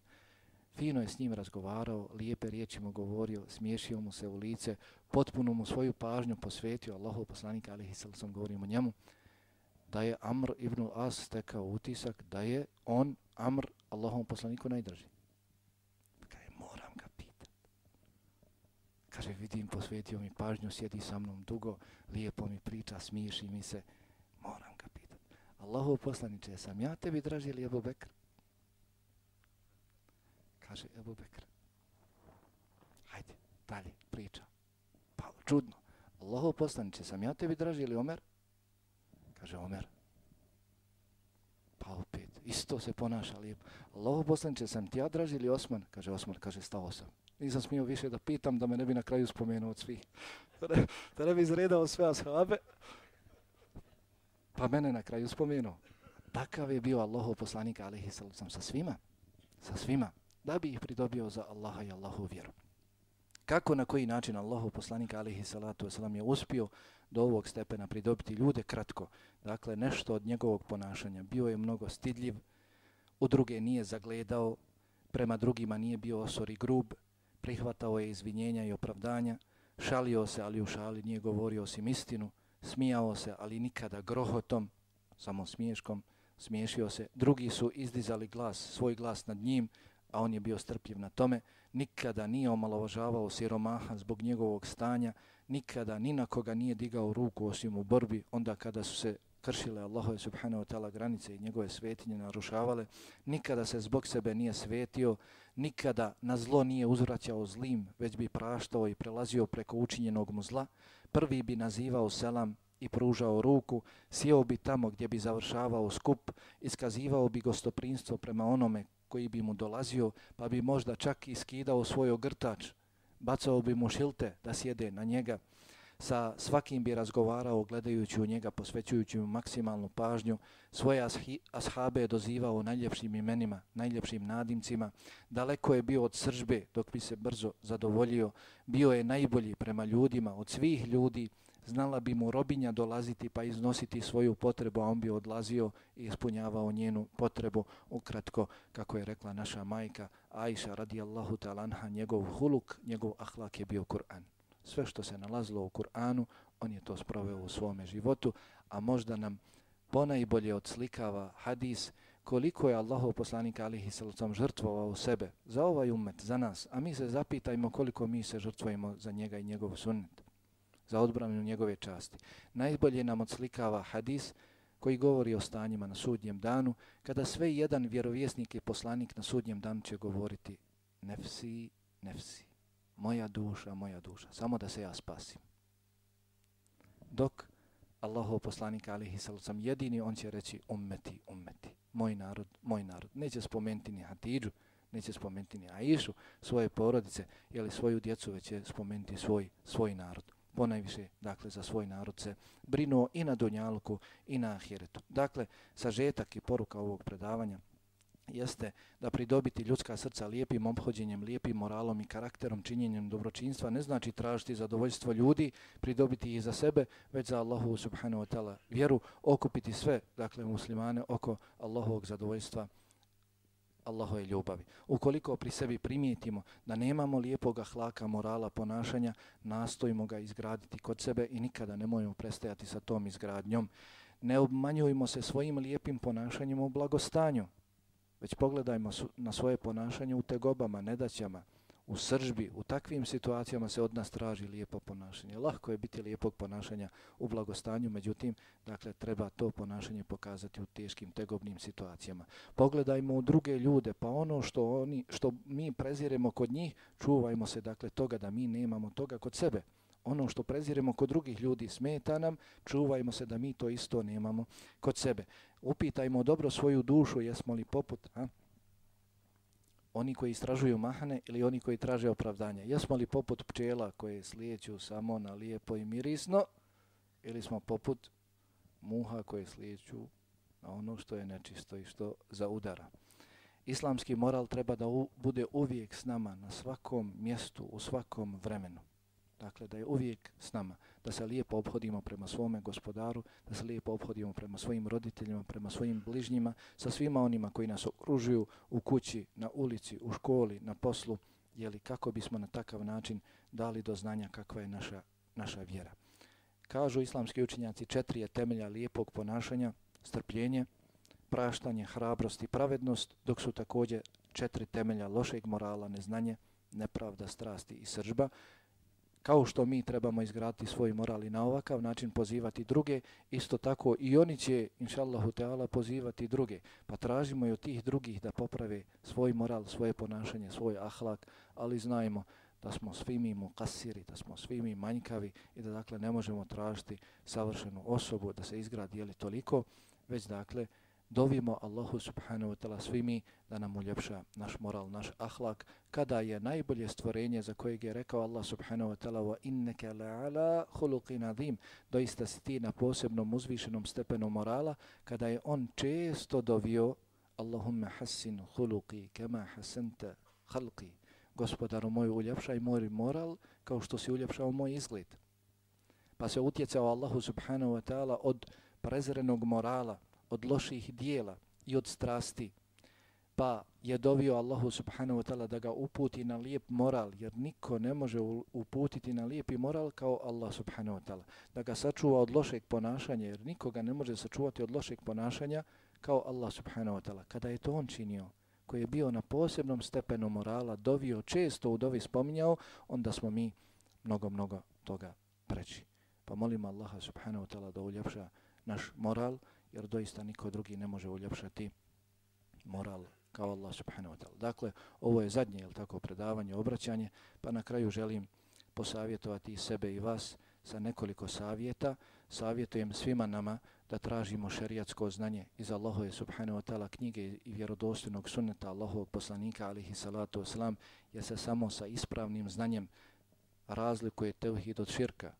B: Fino je s njim razgovarao, lijepe riječi mu govorio, smiješio mu se u lice, potpuno mu svoju pažnju posvetio Allahov poslanika, alihi salatu, govorimo njemu, da je Amr ibn As stekao utisak da je on, Amr, Allahovom poslaniku najdrži. Kaže, vidim, posvetio mi pažnju, sjedi sa mnom dugo, lijepo mi priča, smiješi mi se. Moram ga pitati. Allahu poslaniče, sam ja tebi draži ili Ebu Bekr? Kaže, Ebu Bekr. Hajde, dalje, priča. Pa, čudno. Allahu poslaniče, sam ja tebi draži ili Omer? Kaže, Omer. Pa opet, isto se ponaša lijepo. Allahu poslaniče, sam ti ja draži ili Osman? Kaže, Osman, kaže, stao sam nisam smio više da pitam da me ne bi na kraju spomenuo od svih. Da ne, bi izredao sve ashabe, pa mene na kraju spomenuo. Takav je bio Allahov poslanik, alihi sallam, sa svima, sa svima, da bi ih pridobio za Allaha i Allahu vjeru. Kako, na koji način Allahov poslanik, alihi salatu wasalam, je uspio do ovog stepena pridobiti ljude kratko, dakle, nešto od njegovog ponašanja. Bio je mnogo stidljiv, u druge nije zagledao, prema drugima nije bio osor i grub, prihvatao je izvinjenja i opravdanja, šalio se, ali u šali nije govorio osim istinu, smijao se, ali nikada grohotom, samo smiješkom, smiješio se. Drugi su izdizali glas, svoj glas nad njim, a on je bio strpljiv na tome. Nikada nije omalovažavao siromaha zbog njegovog stanja, nikada ni na koga nije digao ruku osim u borbi, onda kada su se kršile Allahove subhanahu wa ta'ala granice i njegove svetinje narušavale, nikada se zbog sebe nije svetio, nikada na zlo nije uzvraćao zlim, već bi praštao i prelazio preko učinjenog mu zla, prvi bi nazivao selam i pružao ruku, sjeo bi tamo gdje bi završavao skup, iskazivao bi gostoprinstvo prema onome koji bi mu dolazio, pa bi možda čak i skidao svoj ogrtač, bacao bi mu šilte da sjede na njega, sa svakim bi razgovarao gledajući u njega, posvećujući mu maksimalnu pažnju, svoje ashabe je dozivao najljepšim imenima, najljepšim nadimcima, daleko je bio od sržbe dok bi se brzo zadovoljio, bio je najbolji prema ljudima, od svih ljudi, znala bi mu robinja dolaziti pa iznositi svoju potrebu, a on bi odlazio i ispunjavao njenu potrebu. Ukratko, kako je rekla naša majka Aisha radijallahu talanha, njegov huluk, njegov ahlak je bio Kur'an. Sve što se nalazilo u Kur'anu, on je to sproveo u svome životu, a možda nam ponajbolje odslikava hadis koliko je Allahov poslanik alihi sallam žrtvovao sebe za ovaj umet, za nas, a mi se zapitajmo koliko mi se žrtvujemo za njega i njegov sunnet za odbranu njegove časti. Najbolje nam odslikava hadis koji govori o stanjima na sudnjem danu, kada sve jedan vjerovjesnik i poslanik na sudnjem danu će govoriti nefsi, nefsi, moja duša, moja duša, samo da se ja spasim. Dok Allahov poslanik alihi sallam jedini, on će reći ummeti, ummeti, moj narod, moj narod. Neće spomenuti ni Hatidžu, neće spomenuti ni Aishu, svoje porodice, jeli svoju djecu, već će spomenuti svoj, svoj narod ponajviše dakle za svoj narod se brinuo i na Dunjalku i na Ahiretu. Dakle, sažetak i poruka ovog predavanja jeste da pridobiti ljudska srca lijepim obhođenjem, lijepim moralom i karakterom, činjenjem dobročinstva ne znači tražiti zadovoljstvo ljudi, pridobiti ih za sebe, već za Allahu subhanahu wa ta'ala vjeru, okupiti sve, dakle muslimane, oko Allahovog zadovoljstva Allahove ljubavi. Ukoliko pri sebi primijetimo da nemamo lijepog ahlaka, morala, ponašanja, nastojimo ga izgraditi kod sebe i nikada ne mojemo prestajati sa tom izgradnjom. Ne obmanjujemo se svojim lijepim ponašanjem u blagostanju, već pogledajmo na svoje ponašanje u tegobama, nedaćama, u sržbi, u takvim situacijama se od nas traži lijepo ponašanje. Lahko je biti lijepog ponašanja u blagostanju, međutim, dakle, treba to ponašanje pokazati u teškim, tegobnim situacijama. Pogledajmo u druge ljude, pa ono što, oni, što mi preziremo kod njih, čuvajmo se, dakle, toga da mi nemamo toga kod sebe. Ono što preziremo kod drugih ljudi smeta nam, čuvajmo se da mi to isto nemamo kod sebe. Upitajmo dobro svoju dušu, jesmo li poput, a? oni koji istražuju mahane ili oni koji traže opravdanje. Jesmo li poput pčela koje slijeću samo na lijepo i mirisno ili smo poput muha koje slijeću na ono što je nečisto i što za udara. Islamski moral treba da u, bude uvijek s nama na svakom mjestu, u svakom vremenu. Dakle, da je uvijek s nama, da se lijepo obhodimo prema svome gospodaru, da se lijepo obhodimo prema svojim roditeljima, prema svojim bližnjima, sa svima onima koji nas okružuju u kući, na ulici, u školi, na poslu, jeli kako bismo na takav način dali do znanja kakva je naša, naša vjera. Kažu islamski učinjaci četiri je temelja lijepog ponašanja, strpljenje, praštanje, hrabrost i pravednost, dok su također četiri temelja lošeg morala, neznanje, nepravda, strasti i sržba, kao što mi trebamo izgraditi svoj moral i na ovakav način pozivati druge, isto tako i oni će, inšallahu Teala, pozivati druge. Pa tražimo i od tih drugih da poprave svoj moral, svoje ponašanje, svoj ahlak, ali znajmo da smo svi mi mukasiri, da smo svi mi manjkavi i da dakle ne možemo tražiti savršenu osobu da se izgradi jeli toliko, već dakle dovimo Allahu subhanahu wa ta'ala svimi da nam uljepša naš moral, naš ahlak, kada je najbolje stvorenje za kojeg je rekao Allah subhanahu wa ta'ala wa inneke la'ala huluqin azim, doista si ti na posebnom uzvišenom stepenu morala, kada je on često dovio Allahumma hassin huluqi kema hasanta halqi, gospodaru moj uljepšaj moj moral kao što si uljepšao moj izgled. Pa se utjecao Allahu subhanahu wa ta'ala od prezrenog morala, od loših dijela i od strasti. Pa je dovio Allahu subhanahu wa ta'ala da ga uputi na lijep moral, jer niko ne može uputiti na lijepi moral kao Allah subhanahu wa ta'ala. Da ga sačuva od lošeg ponašanja, jer nikoga ne može sačuvati od lošeg ponašanja kao Allah subhanahu wa ta'ala. Kada je to on činio, koji je bio na posebnom stepenu morala, dovio često u dovi spominjao, onda smo mi mnogo, mnogo toga preći. Pa molimo Allaha subhanahu wa ta'ala da uljepša naš moral, jer doista niko drugi ne može uljepšati moral kao Allah subhanahu wa ta'ala. Dakle, ovo je zadnje, jel tako, predavanje, obraćanje, pa na kraju želim posavjetovati sebe i vas sa nekoliko savjeta. Savjetujem svima nama da tražimo šerijatsko znanje iz Allahove subhanahu wa ta'ala knjige i vjerodostojnog sunneta Allahovog poslanika alihi salatu wasalam, jer se samo sa ispravnim znanjem razlikuje tevhid od širka,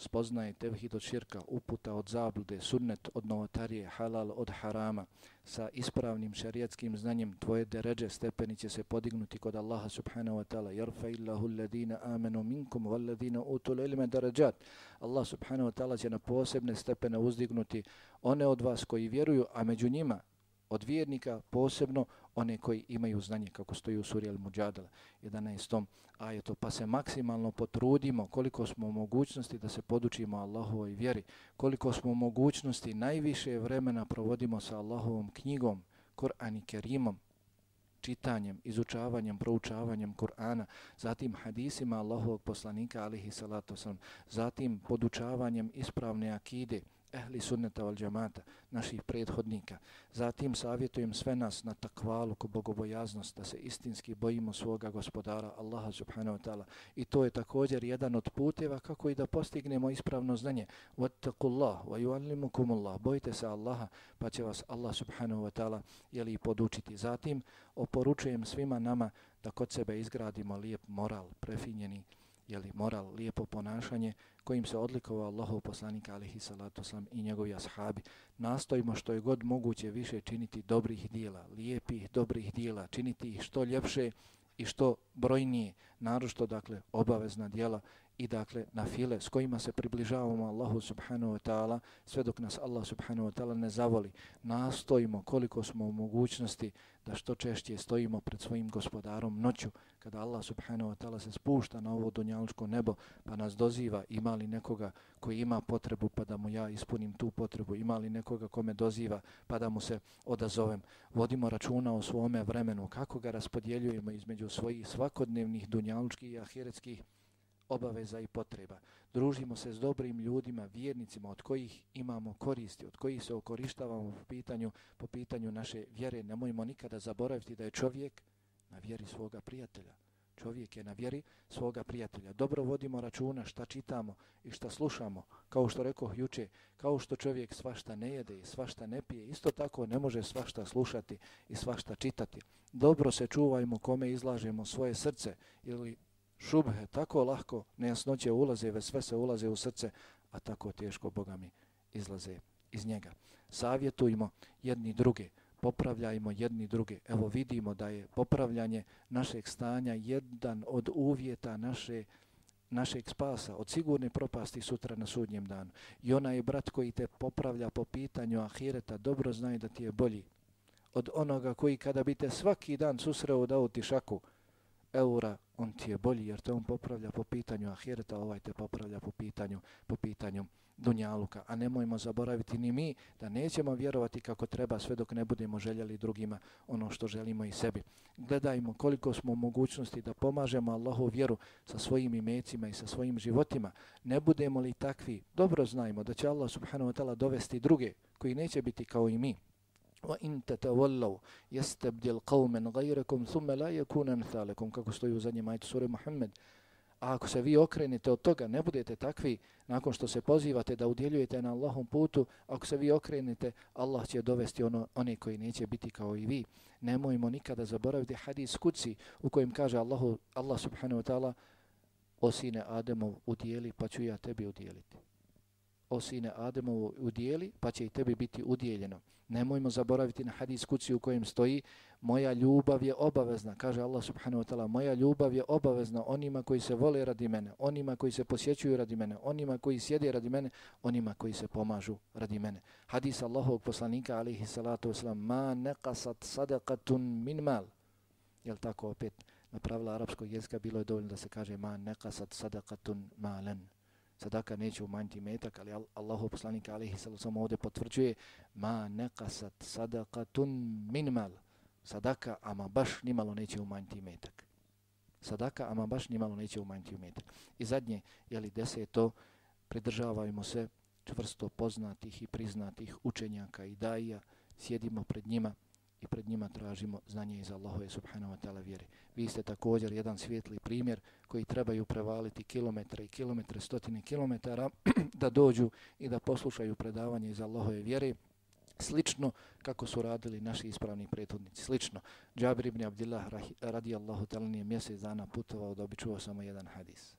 B: spoznaje tevhid od širka, uputa od zablude, sunnet od novotarije, halal od harama, sa ispravnim šarijatskim znanjem tvoje deređe stepeni će se podignuti kod Allaha subhanahu wa ta'ala. Jarfa illahu alladina amenu minkum walladina utul ilme deređat. Allah subhanahu wa ta'ala će na posebne stepene uzdignuti one od vas koji vjeruju, a među njima od vjernika posebno one koji imaju znanje kako stoji u suri Al-Mujadala 11. ajetu pa se maksimalno potrudimo koliko smo u mogućnosti da se podučimo Allahovoj vjeri koliko smo u mogućnosti najviše vremena provodimo sa Allahovom knjigom Kur'an i Kerimom čitanjem, izučavanjem, proučavanjem Kur'ana, zatim hadisima Allahovog poslanika alihi salatu sam, zatim podučavanjem ispravne akide, ehli sunneta wal džamata, naših prethodnika. Zatim savjetujem sve nas na takvalu ko bogobojaznost, da se istinski bojimo svoga gospodara Allaha subhanahu wa ta'ala. I to je također jedan od puteva kako i da postignemo ispravno znanje. Wattaqullah wa yuallimukumullah. Bojite se Allaha pa će vas Allah subhanahu wa ta'ala jeli podučiti. Zatim oporučujem svima nama da kod sebe izgradimo lijep moral, prefinjeni jeli, moral, lijepo ponašanje kojim se odlikovao Allahov poslanik alihi salatu sam i njegovi ashabi. Nastojimo što je god moguće više činiti dobrih dijela, lijepih dobrih dijela, činiti ih što ljepše i što brojnije, narošto dakle obavezna dijela i dakle na file s kojima se približavamo Allahu subhanahu wa ta'ala sve dok nas Allah subhanahu wa ta'ala ne zavoli. Nastojimo koliko smo u mogućnosti da što češće stojimo pred svojim gospodarom noću kada Allah subhanahu wa ta'ala se spušta na ovo dunjalučko nebo pa nas doziva ima li nekoga koji ima potrebu pa da mu ja ispunim tu potrebu, ima li nekoga kome doziva pa da mu se odazovem. Vodimo računa o svome vremenu, kako ga raspodjeljujemo između svojih svakodnevnih dunjalučkih i ahiretskih obaveza i potreba. Družimo se s dobrim ljudima, vjernicima od kojih imamo koristi, od kojih se okorištavamo po pitanju, po pitanju naše vjere. Nemojmo nikada zaboraviti da je čovjek na vjeri svoga prijatelja. Čovjek je na vjeri svoga prijatelja. Dobro vodimo računa šta čitamo i šta slušamo. Kao što rekao juče, kao što čovjek svašta ne jede i svašta ne pije, isto tako ne može svašta slušati i svašta čitati. Dobro se čuvajmo kome izlažemo svoje srce ili šubhe, tako lahko nejasnoće ulaze, ve sve se ulaze u srce, a tako teško Boga mi izlaze iz njega. Savjetujmo jedni druge, popravljajmo jedni druge. Evo vidimo da je popravljanje našeg stanja jedan od uvjeta naše našeg spasa, od sigurne propasti sutra na sudnjem danu. I ona je brat koji te popravlja po pitanju ahireta, dobro znaj da ti je bolji od onoga koji kada bi te svaki dan susreo dao ti šaku eura, on ti je bolji jer te on popravlja po pitanju ahireta, ovaj te popravlja po pitanju, po pitanju dunjaluka. A nemojmo zaboraviti ni mi da nećemo vjerovati kako treba sve dok ne budemo željeli drugima ono što želimo i sebi. Gledajmo koliko smo mogućnosti da pomažemo Allahu vjeru sa svojim imecima i sa svojim životima. Ne budemo li takvi, dobro znajmo da će Allah subhanahu wa ta'ala dovesti druge koji neće biti kao i mi. وَإِن تَتَوَلَّوْا يَسْتَبْدِلْ قَوْمًا غَيْرَكُمْ ثُمَّ لَا يَكُونَ مِثَالَكُمْ kako stoji u zadnjem ajetu sure Muhammed. A ako se vi okrenete od toga, ne budete takvi nakon što se pozivate da udjeljujete na Allahom putu, ako se vi okrenete, Allah će dovesti ono, one koji neće biti kao i vi. Nemojmo nikada zaboraviti hadis kuci u kojem kaže Allahu, Allah subhanahu wa ta'ala o sine Ademov udjeli pa ću ja tebi udjeliti. o sine Ademovo udijeli, pa će i tebi biti udijeljeno. Nemojmo zaboraviti na hadis kuci u kojem stoji moja ljubav je obavezna, kaže Allah subhanahu wa ta'ala, moja ljubav je obavezna onima koji se vole radi mene, onima koji se posjećuju radi mene, onima koji sjede radi mene, onima koji se pomažu radi mene. Hadis Allahovog poslanika alihi salatu wasalam, ma nekasat sadaqatun min mal. Jel tako opet na pravila arapskog jezika bilo je dovoljno da se kaže ma nekasat sadaqatun malen sadaka neće umanjiti metak, ali Allahu poslanik alejhi sallallahu ovdje potvrđuje ma naqasat sadaqatun minimal. Sadaka ama baš nimalo neće umanjiti metak. Sadaka ama baš nimalo neće umanjiti metak. I zadnje, je li deseto, pridržavajmo se čvrsto poznatih i priznatih učenjaka i daija, sjedimo pred njima, i pred njima tražimo znanje iz Allahove subhanahu wa ta'ala vjere. Vi ste također jedan svijetli primjer koji trebaju prevaliti kilometre i kilometre, stotine kilometara da dođu i da poslušaju predavanje iz Allahove vjere. Slično kako su radili naši ispravni prethodnici. Slično. Džabir ibn Abdillah radijallahu ta'ala je mjesec dana putovao da bi čuo samo jedan hadis.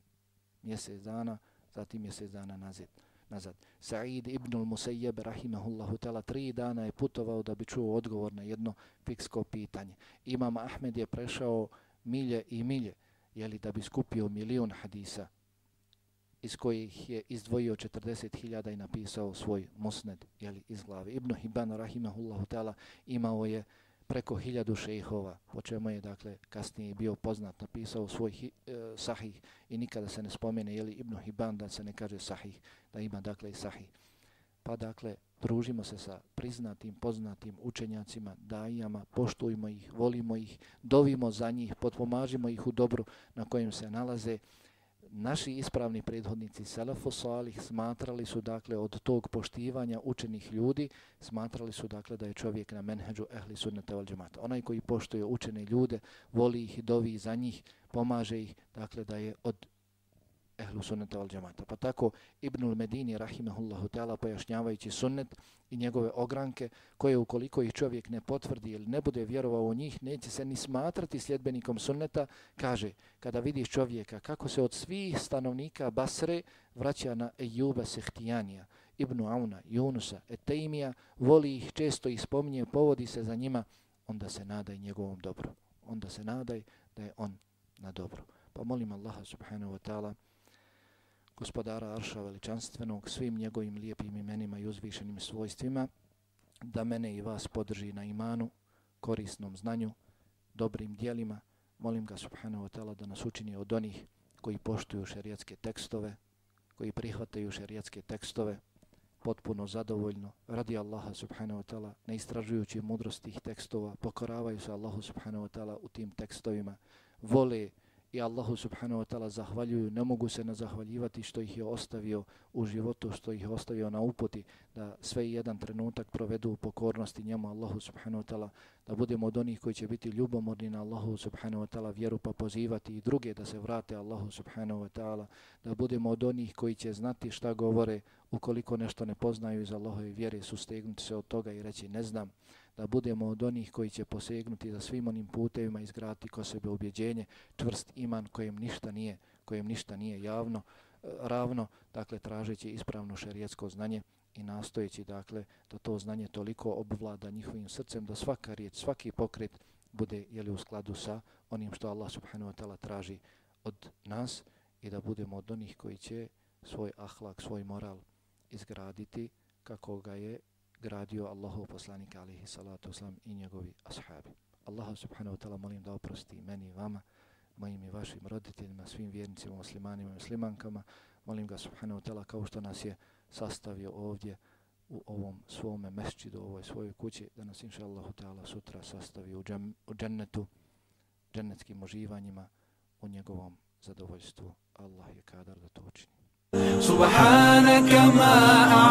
B: Mjesec dana, zatim mjesec dana nazad nazad. Sa'id ibn al-Musayyab rahimahullahu ta'ala tri dana je putovao da bi čuo odgovor na jedno fiksko pitanje. Imam Ahmed je prešao milje i milje, jeli da bi skupio milion hadisa iz kojih je izdvojio 40.000 i napisao svoj musned jeli, iz glave. Ibn Hibban rahimahullahu ta'ala imao je preko hiljadu šejhova, po čemu je dakle kasnije bio poznat, napisao svoj hi, e, sahih i nikada se ne spomene je li Ibn Hibban da se ne kaže sahih, da ima dakle i sahih. Pa dakle, družimo se sa priznatim, poznatim učenjacima, dajama, poštujmo ih, volimo ih, dovimo za njih, potpomažimo ih u dobru na kojem se nalaze, naši ispravni prethodnici Selefu Salih smatrali su dakle od tog poštivanja učenih ljudi, smatrali su dakle da je čovjek na menheđu ehli sunnete wal džemata. Onaj koji poštuje učene ljude, voli ih, dovi za njih, pomaže ih, dakle da je od ehlu sunneta val džemata. Pa tako Ibnul Medini, rahimahullahu ta'ala, pojašnjavajući sunnet i njegove ogranke, koje ukoliko ih čovjek ne potvrdi ili ne bude vjerovao u njih, neće se ni smatrati sljedbenikom sunneta, kaže, kada vidiš čovjeka kako se od svih stanovnika Basre vraća na Ejuba Sehtijanija, Ibnu Auna, Junusa, Etejmija, voli ih, često ih spominje, povodi se za njima, onda se nadaj njegovom dobru. Onda se nadaj da je on na dobru. Pa molim Allaha subhanahu wa ta'ala gospodara Arša veličanstvenog svim njegovim lijepim imenima i uzvišenim svojstvima, da mene i vas podrži na imanu, korisnom znanju, dobrim dijelima. Molim ga subhanahu wa ta'ala da nas učini od onih koji poštuju šerijatske tekstove, koji prihvataju šerijatske tekstove, potpuno zadovoljno, radi Allaha subhanahu wa ta'ala, ne istražujući mudrost tih tekstova, pokoravaju se Allahu subhanahu wa ta'ala u tim tekstovima, vole i Allahu subhanahu wa ta'ala zahvaljuju, ne mogu se ne zahvaljivati što ih je ostavio u životu, što ih je ostavio na uputi, da sve jedan trenutak provedu u pokornosti njemu Allahu subhanahu wa ta'ala, da budemo od onih koji će biti ljubomorni na Allahu subhanahu wa ta'ala vjeru pa pozivati i druge da se vrate Allahu subhanahu wa ta'ala, da budemo od onih koji će znati šta govore ukoliko nešto ne poznaju iz Allahove vjere, sustegnuti se od toga i reći ne znam, da budemo od onih koji će posegnuti za svim onim putevima izgraditi ko sebe ubjeđenje, čvrst iman kojem ništa nije, kojem ništa nije javno, e, ravno, dakle, tražeći ispravno šerijetsko znanje i nastojeći, dakle, da to znanje toliko obvlada njihovim srcem, da svaka riječ, svaki pokret bude jeli, u skladu sa onim što Allah subhanahu wa ta'ala traži od nas i da budemo od onih koji će svoj ahlak, svoj moral izgraditi kako ga je gradio Allahov poslanik alihi salatu uslam i njegovi ashabi. Allaha subhanahu wa ta'ala molim da oprosti meni i vama, mojim i vašim roditeljima, svim vjernicima, muslimanima i muslimankama. Molim ga subhanahu wa ta'ala kao što nas je sastavio ovdje u ovom svome mešćidu, u ovoj svojoj kući, da nas inša Allahu ta'ala sutra sastavi u, džem, u džennetu, džennetskim uživanjima, u njegovom zadovoljstvu. Allah je kadar da to učini.
A: Subhanaka ma